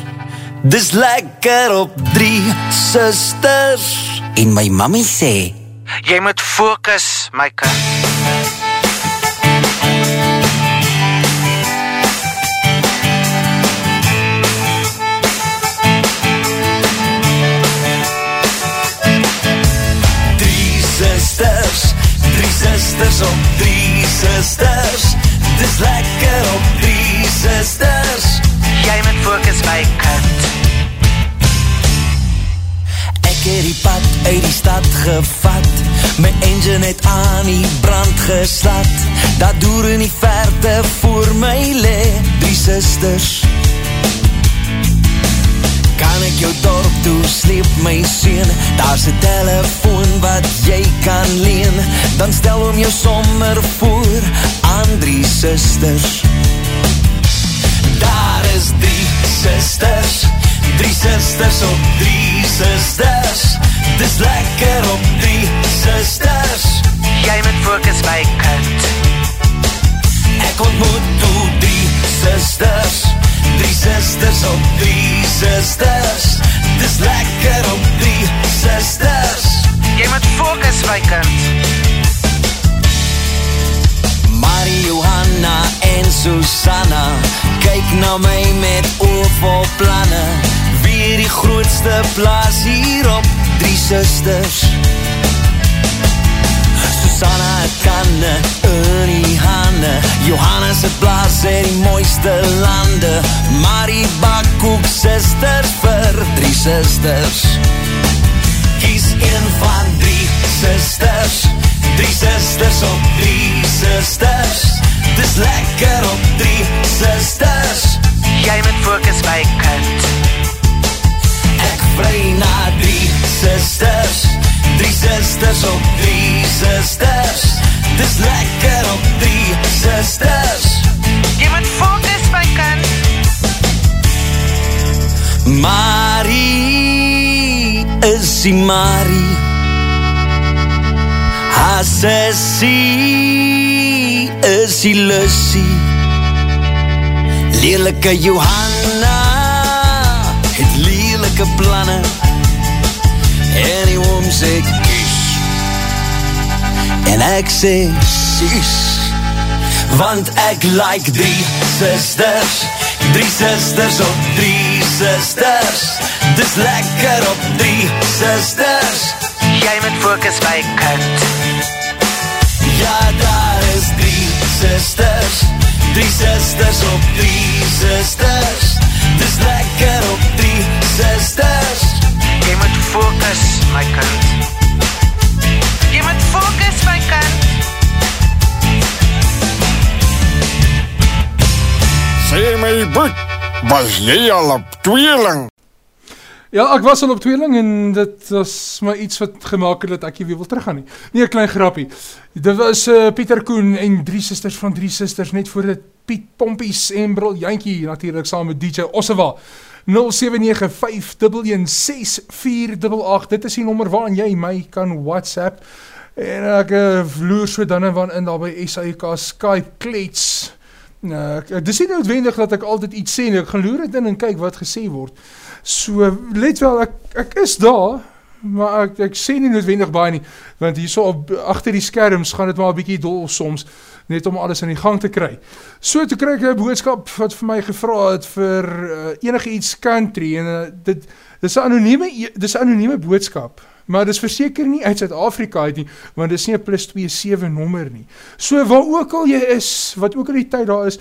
Dis lekker op drie susters. En my mammy sê, Jy moet fokus, Engine het aan die brand geslat Dat doer in die verte voor my le Drie sisters. Kan ek jou dorp toe sleep my sien Daar is een telefoon wat jy kan leen. Dan stel om jou sommer voor aan drie sisters. Daar is drie sisters. Drie sisters op drie sisters Dis lekker op drie sisters Jy moet focus my kind Ek ontmoet toe drie sisters Drie sisters op drie sisters Dis lekker op drie sisters Jy moet focus my kind Marie, Johanna en Susanna Kyk na my met oorvol planne Wie die grootste plaas hier op drie sisters. Susanna het kanne in die hande. Johannes het blaas in die mooiste lande Marie bak ook sisters vir drie sisters. Kies een van drie sisters. Drie sisters op drie sisters. Dis lekker op drie sisters. Jy moet focus my kind vry na drie sisters Drie sisters op drie sisters Dis lekker op drie sisters Jy moet focus my kind. Marie is die Marie? Haar sessie is die Lussie. Lelike Johanna lelike planne En die oom sê kies En ek sê sies Want ek like drie sisters. Drie sisters op drie sisters. Dis lekker op drie sisters. Jy moet focus my kind Ja, daar is drie sisters. Drie sisters op drie sisters. Dis lekker op drie sisters Jy moet focus my kind Jy moet focus my kind Sê my boet, was jy al op tweeling? Ja, ek was al op tweeling en dit was my iets wat gemaak het dat ek hier weer wil teruggaan nie. Nee, klein grappie. Dit was uh, Pieter Koen en drie susters van drie susters net voor dit Piet Pompies en Briljantjie natuurlik saam met DJ Ossewa. 0795116488 Dit is die nommer waaraan jy my kan WhatsApp. En ek uh, vloer so dan en wan in daar by SAK Skype klets. Nou, ek, dis nie noodwendig dat ek altyd iets sê nie. Ek gaan loer dit in en kyk wat gesê word. So let wel ek ek is daar, maar ek ek sê nie noodwendig baie nie, want hierso op agter die skerms gaan dit maar 'n bietjie dol soms net om alles in die gang te kry. So toe kry ek 'n boodskap wat vir my gevra het vir uh, enige iets country en uh, dit dis 'n anonieme e- dis 'n anonieme boodskap. Maar dis verseker nie uit Suid-Afrika uit nie, want dis nie 'n +27 nommer nie. So waar ook al jy is, wat ook al die tyd daar is,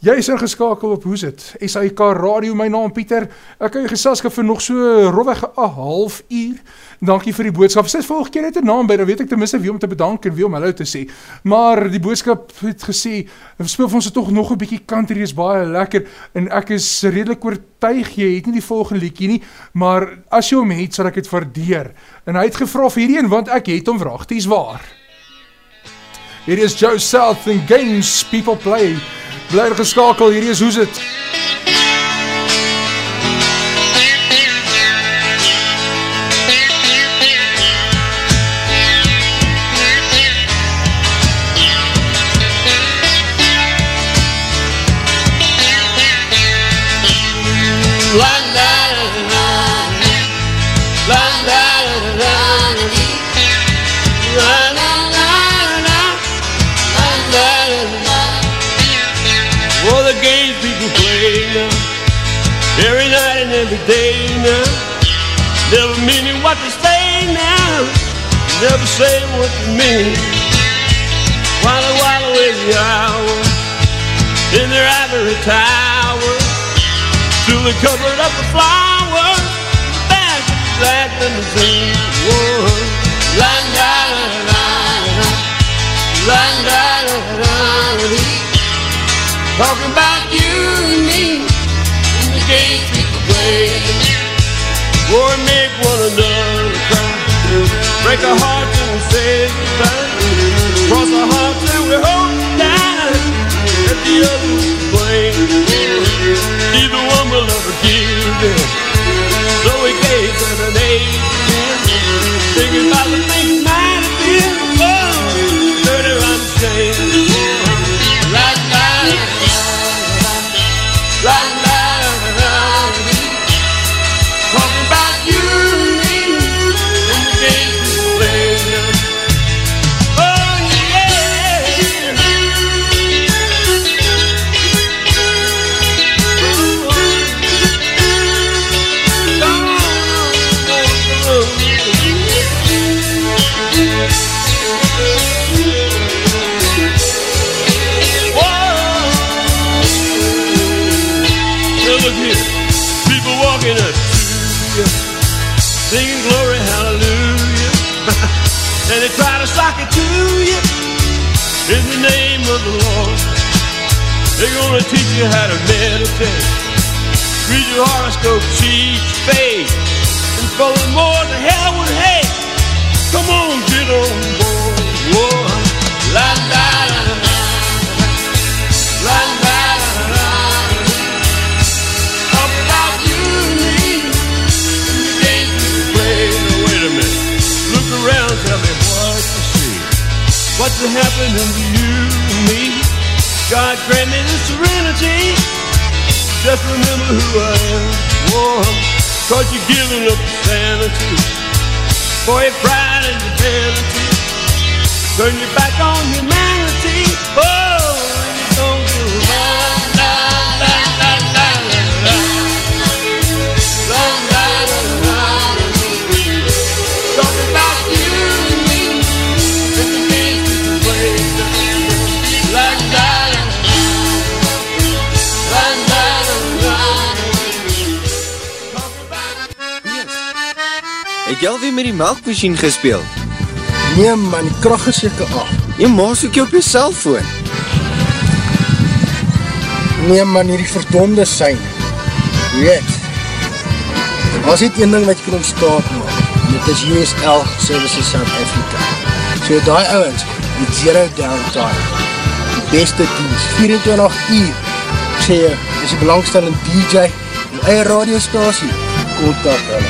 Jy is ingeskakel op Hoes dit? SAK Radio, my naam Pieter. Ek kan jou geselskap vir nog so rowweg 'n half uur. Dankie vir die boodskap. Sit volgende keer net 'n naam by, dan weet ek ten minste wie om te bedank en wie om hallo te sê. Maar die boodskap het gesê, speel vir ons tog nog 'n bietjie country is baie lekker en ek is redelik oortuig jy het nie die volgende liedjie nie, maar as jy hom het, sal ek dit waardeer. En hy het gevra vir hierdie een want ek het hom wragties waar. Hier is Joe South and Games People Play. Bly geskakel, hierdie is hoe's dit? Every night and every day now. Never meaning what to say now, never say what you mean. While they while away the hour in their ivory tower, till they covered up the flowers, back black limousine. Whoa. La la la. La la la la la. Talking about Take a heart to say. Cross a heart and we hope down. Let the others blame. Neither one will ever give. So we gave an eight. Gonna teach you how to meditate, read your horoscope, cheat, faith, and furthermore, the hell with hate. Come on, get on board. Whoa. La la la la la la la la. Talk about you and me the games we play. Wait a minute. Look around, tell me what you see. What's happening to you? God grant me the serenity. Just remember who I am. Whoa, cause you're giving up your sanity. For your pride and your vanity. Turn your back on humanity. Oh, and you don't do la Het jy alweer met die melkmachine gespeel? Nee man, die kracht is seker af. Jy maak soek jy op jy cellfoon. Nee man, hierdie verdonde sein. Jy weet, as dit een ding wat jy kan ontstaat maak, dit is USL Services South Africa. So die ouwens, met zero downtime, die beste dienst, 24 uur, ek sê jy, is die belangstellende DJ, die eie radiostasie, kontak hulle.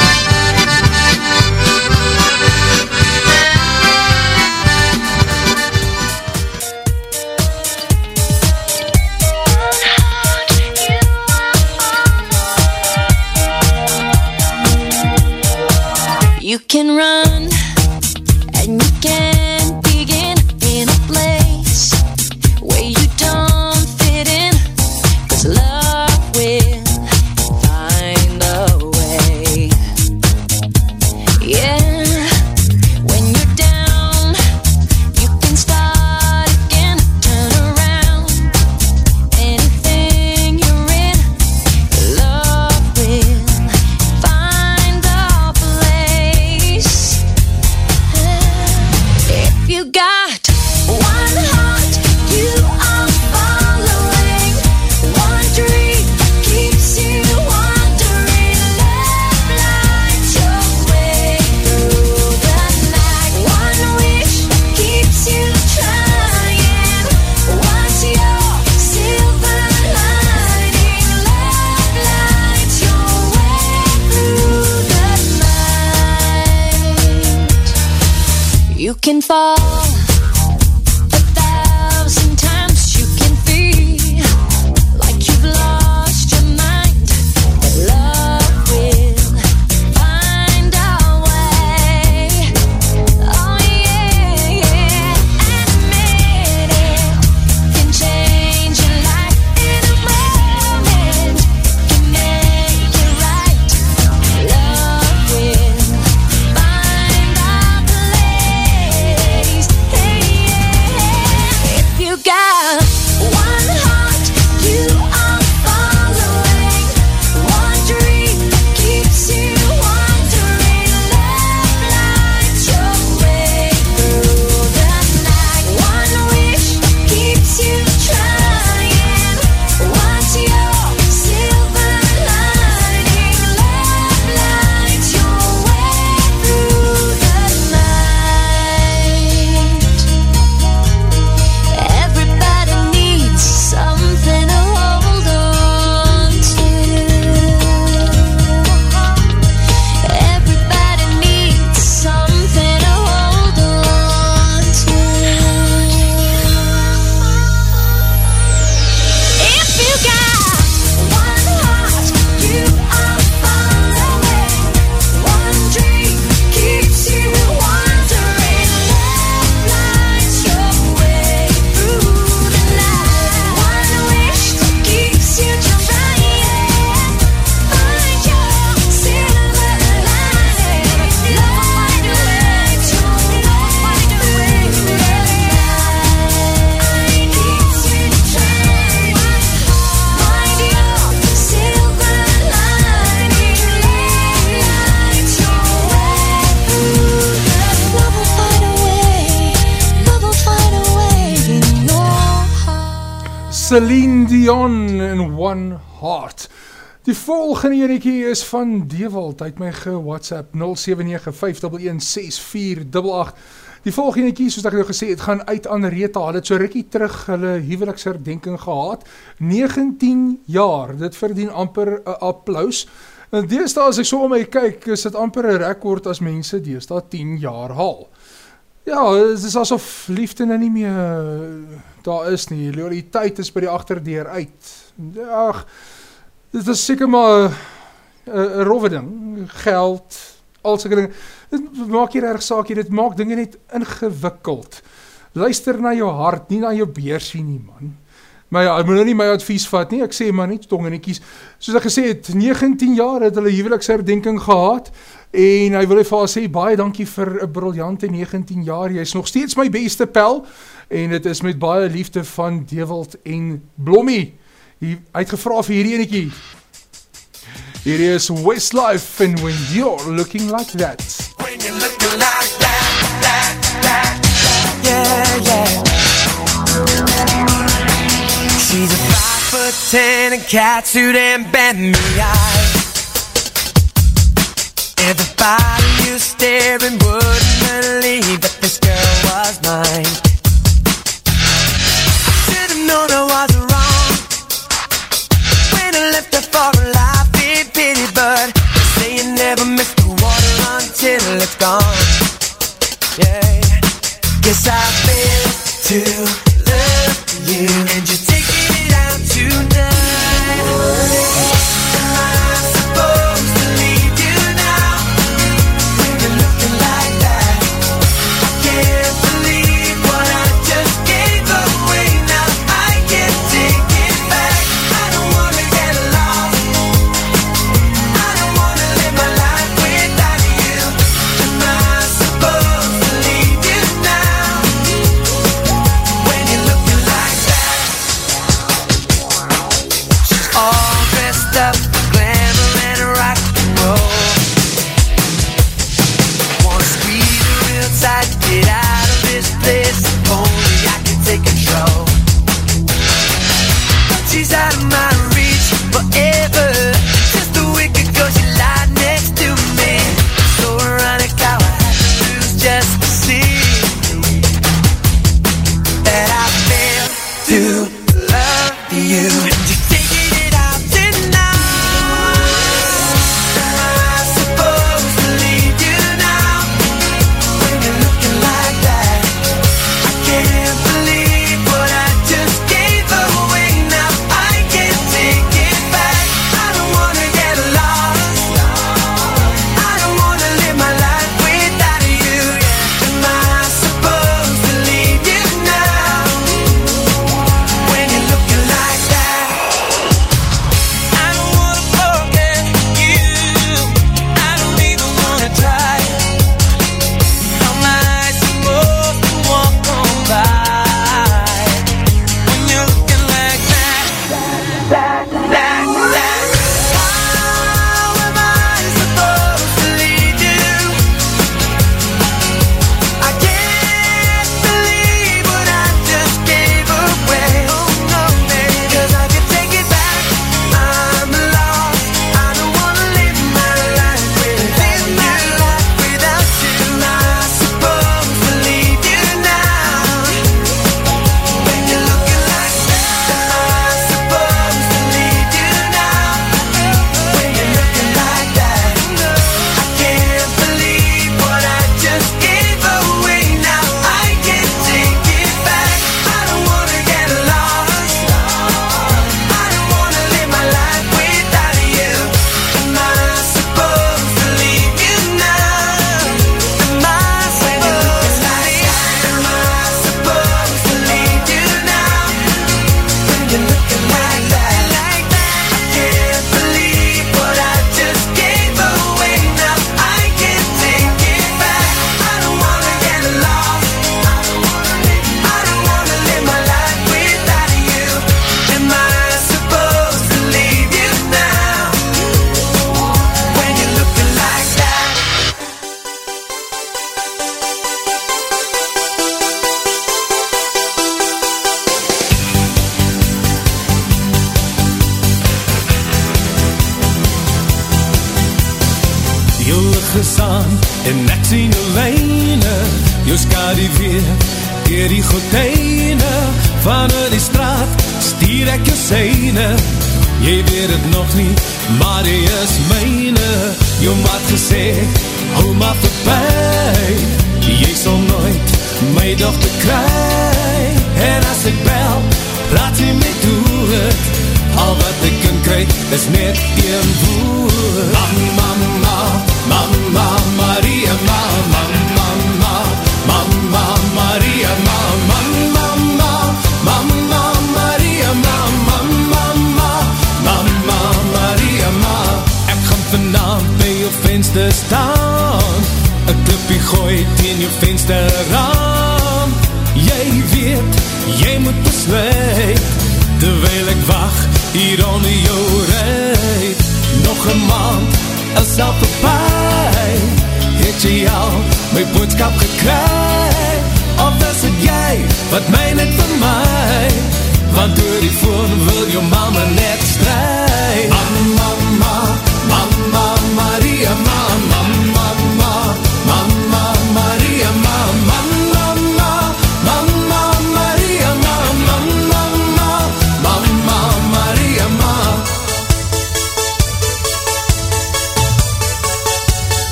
Van Dewald. Hy het my ge-WhatsApp 0795116488. Die volgende enetjie, soos ek nou gesê het, gaan uit aan Rita. Hulle het so rukkie terug hulle huweliksherdenking gehad. 19 jaar. Dit verdien amper 'n applous. En deesdae as ek so om my kyk, is dit amper 'n rekord as mense deesdae 10 jaar haal. Ja, het is asof liefde nou nie meer daar is nie. Loyaliteit is by die agterdeur uit. Ag, dit is seker maar 'n rowwe ding. Geld, al sulke dinge. Dit maak nie reg saak nie. Dit maak dinge net ingewikkeld. Luister na jou hart, nie na jou beursie nie, man. Maar ja, ek moet nou nie my advies vat nie. Ek sê maar net tongenetjies. Soos ek gesê het, 19 jaar het hulle huweliksherdenking gehad en hy wil vir haar sê baie dankie vir 'n briljante 19 jaar. Jy's nog steeds my beste pel en dit is met baie liefde van Dewald en Blommie. Hy het gevra vir hierdie enetjie. Hierdie is Westlife and when you're looking like that. When you're looking like that, that, that, yeah, yeah. She's a five foot ten and catsuit and bend me eye. Everybody you staring wouldn't believe that this girl was mine. I should have known I was wrong when I left her for a but they say you never miss the water until it's gone. Yeah, guess I failed to love you, and you're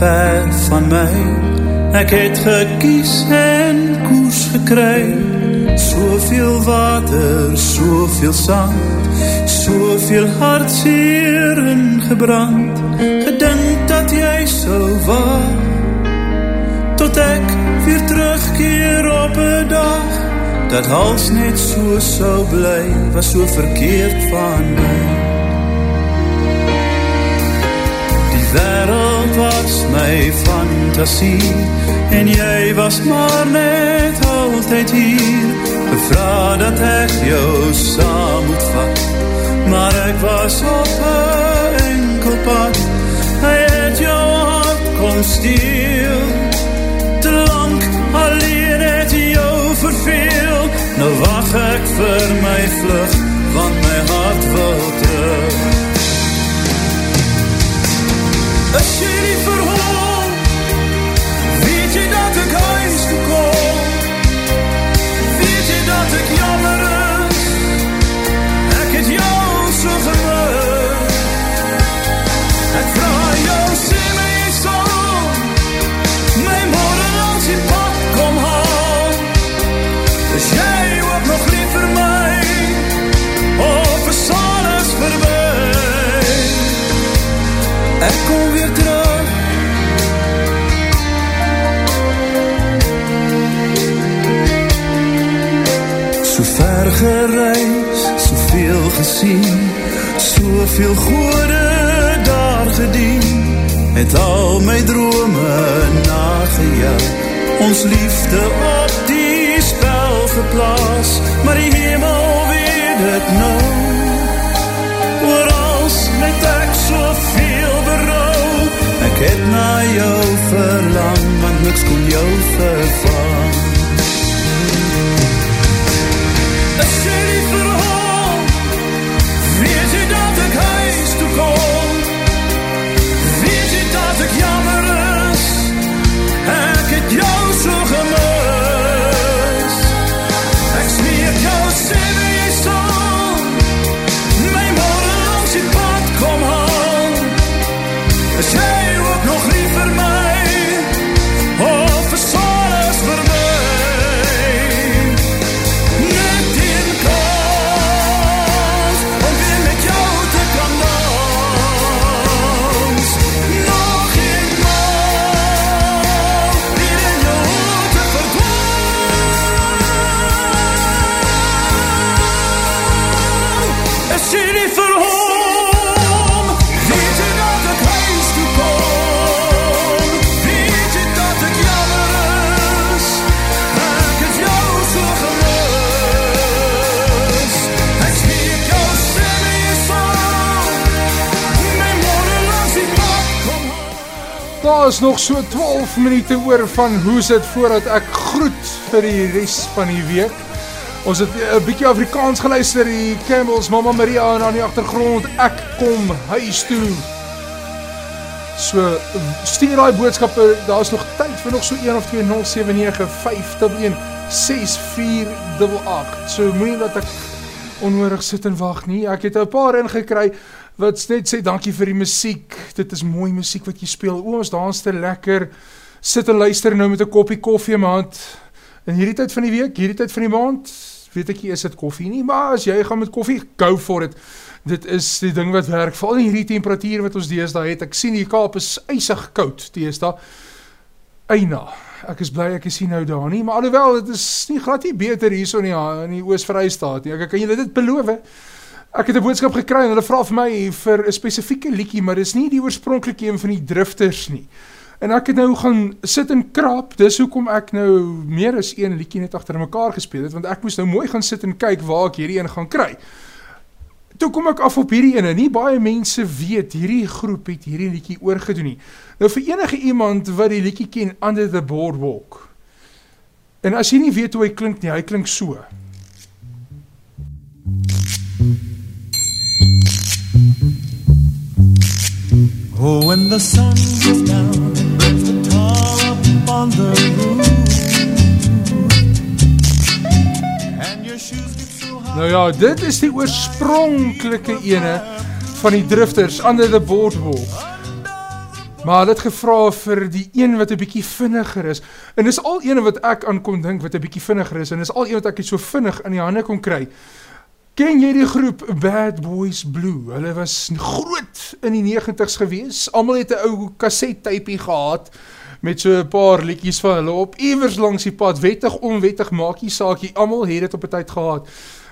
ver van my. Ek het gekies en koers gekry. Soveel water, soveel sand Soveel hartseer en gebrand Gedink dat jy so waar Tot ek weer terugkeer op een dag. Dat hals net so sou bly Was so verkeerd van my. Die wereld was my fantasie? En jy was maar net altyd hier. Gevra dat ek jou saam moet vat. Maar ek was op een enkel pad. Hy het jou hart kom steel. Te lang alleen het jou verveel. Nou wacht ek vir my vlug Want my hart wil terug Een verhaal, weet je dat ik huis gekomen? Weet je dat ik jammer is, ik het. Ek kom weer terug. So ver gereis, soveel gesien Soveel goede daar gedien. Het al my drome nagejaag Ons liefde op die spel geplaas. Maar die hemel weet het nou met ek soveel berou Ek het na jou verlang, want niks kon jou vervang. Is jy die verhaal, weet jy dat ek huis toe kom? Weet jy dat ek jammer is, ek het jou nog so 12 minute oor van hoe sit voordat ek groet vir die res van die week. Ons het 'n bietjie Afrikaans geluister, die Campbells, Mama Maria en aan die agtergrond, ek kom huis toe. So stuur daai boodskappe, daar's nog tyd vir nog so 1 of 2 079511 6488. So moenie dat ek onnodig sit en wag nie. Ek het 'n paar ingekry wat net sê dankie vir die musiek. Dit is mooi musiek wat jy speel. O, ons dans te lekker. Sit en luister nou met 'n koppie koffie in my hand. In hierdie tyd van die week, hierdie tyd van die maand, weet ek nie is dit koffie nie, maar as jy gaan met koffie, go for it. Dit is die ding wat werk. Veral in hierdie temperatuur wat ons deesdae het. Ek sien die Kaap is ysig koud deesdae. Eina. Ek is bly ek is nie nou daar nie, maar alhoewel dit is nie glad nie beter hierso in die in die Oos-Vrystaat nie. Ek kan julle dit beloof. Ek het 'n boodskap gekry en hulle vra vir my vir 'n spesifieke liedjie, maar dis nie die oorspronklike een van die drifters nie. En ek het nou gaan sit en krap, dis hoekom ek nou meer as een liedjie net agter mekaar gespeel het, want ek moes nou mooi gaan sit en kyk waar ek hierdie een gaan kry. Toe kom ek af op hierdie ene. Nie baie mense weet hierdie groep het hierdie liedjie oorgedoen nie. Nou vir enige iemand wat die liedjie ken, Under the Boardwalk. En as jy nie weet hoe hy klink nie, hy klink so. Oh, when the sun goes down and burns the tar up on the roof. And your shoes get so hot. Nou ja, dit is die oorspronklike ene van die drifters Under the Boardwalk. Maar dit gevra vir die een wat 'n bietjie vinniger is. En dis al een wat ek aan kon dink wat 'n bietjie vinniger is en dis al een wat ek so vinnig in die hande kon kry. Ken jy die groep Bad Boys Blue? Hulle was groot in die 90's gewees. Almal het 'n ou kasettypie gehad met so 'n paar liedjies van hulle op iewers langs die pad, wettig onwettig maak nie saak nie. Almal het dit op 'n tyd gehad.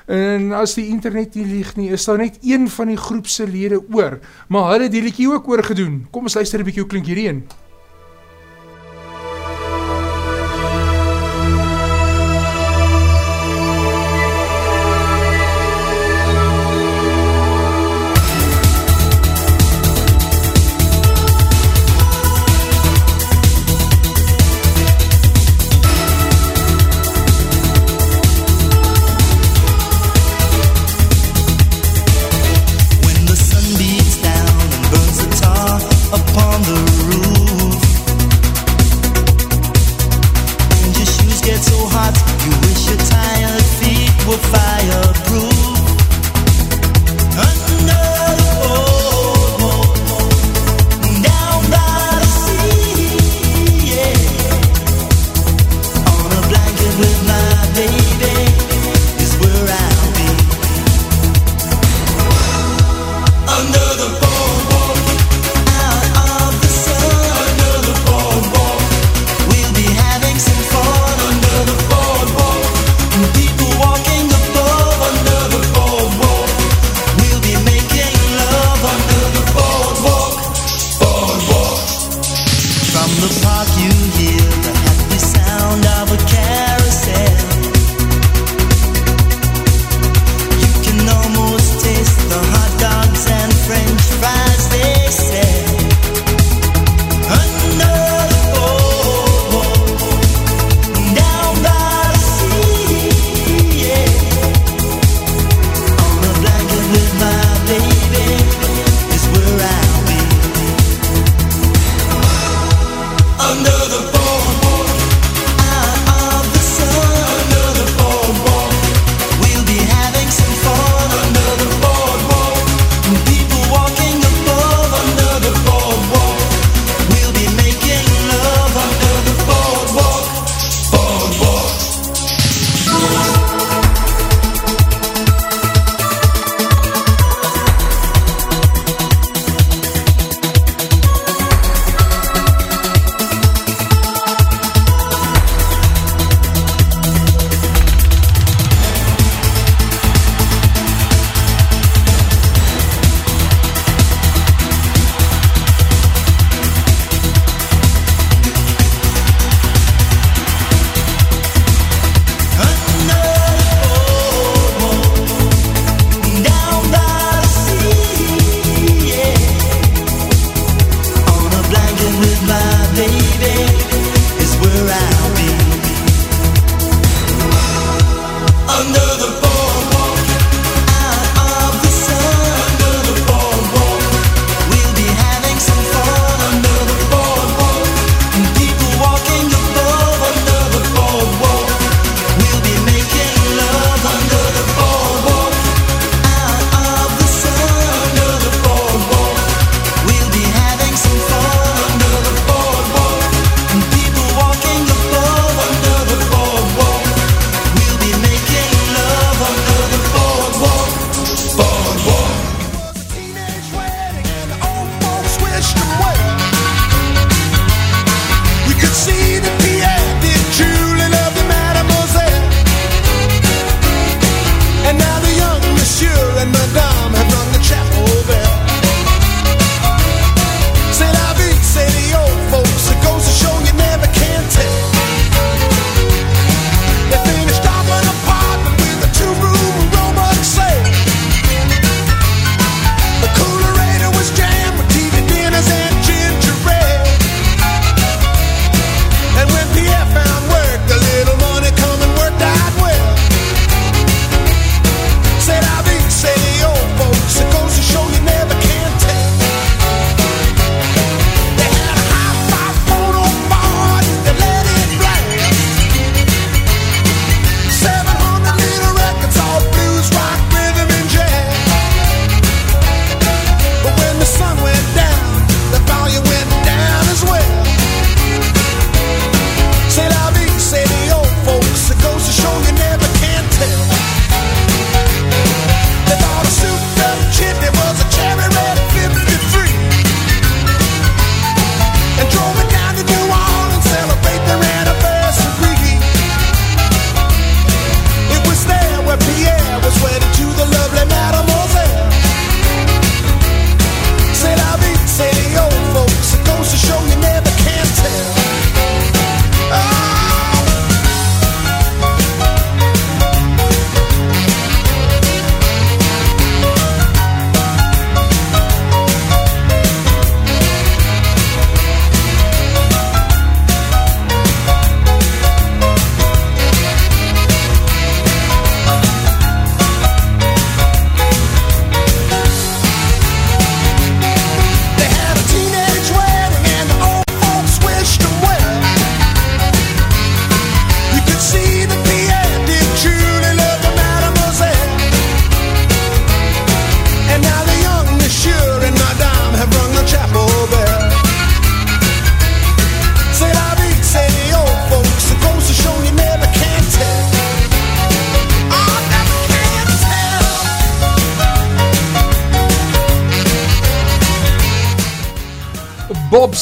En as die internet nie lieg nie, is daar net een van die groep se lede oor, maar hulle het die liedjie ook oorgedoen. Kom ons luister 'n bietjie hoe klink hierdie een.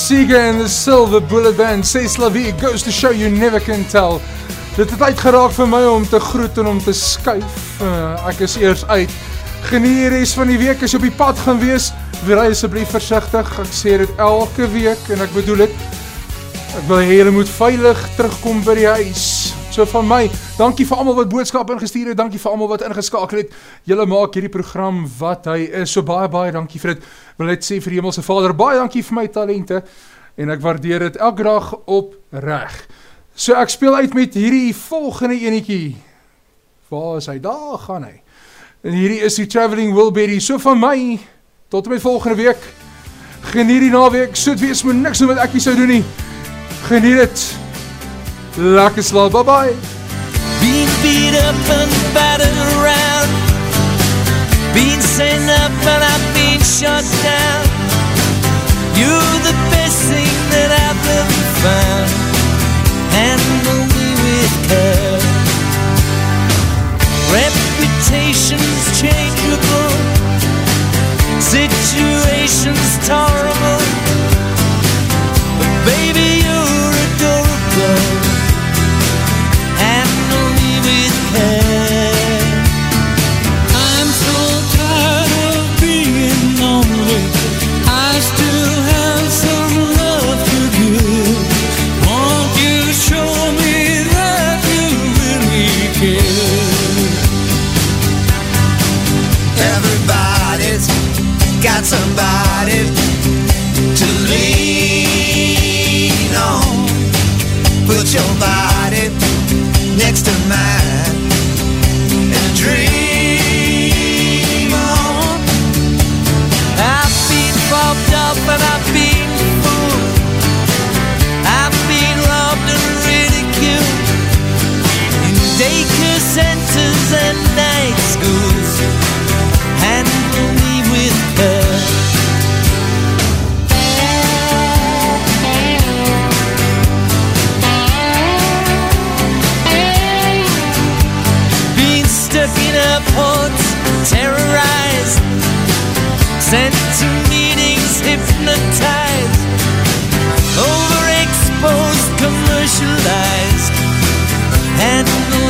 Bob Seger and the Silver Bullet Band sê Slavie, it goes to show you never can tell. Dit het uitgeraak vir my om te groet en om te skuif. Uh, ek is eers uit. Geniet die res van die week as jy op die pad gaan wees. Wees asseblief versigtig. Ek sê dit elke week en ek bedoel dit. Ek wil hê julle moet veilig terugkom by die huis. So van my, dankie vir almal wat boodskappe ingestuur het, dankie vir almal wat ingeskakel het. Julle maak hierdie program wat hy is. So baie baie dankie vir dit. Wil net sê vir Hemelse Vader, baie dankie vir my talente en ek waardeer dit elke dag op reg. So ek speel uit met hierdie volgende enetjie. Waar is hy? Daar gaan hy. En hierdie is die Traveling Wilbury. So van my tot en met volgende week. Geniet die naweek. Soet wees moet niks doen wat ek nie sou doen nie. Geniet dit. Lekker slaap. Bye bye. Being beat up and battered around. Being sent up and I've been shot down. You're the best thing that I've ever found. Handle me with care. Reputation's changeable. Situation's terrible somebody to lean on. Put your body next to mine and dream on. I've been up and I've been fooled. I've been and ridiculed centers and sent to meetings, hypnotized, overexposed, commercialized. Handle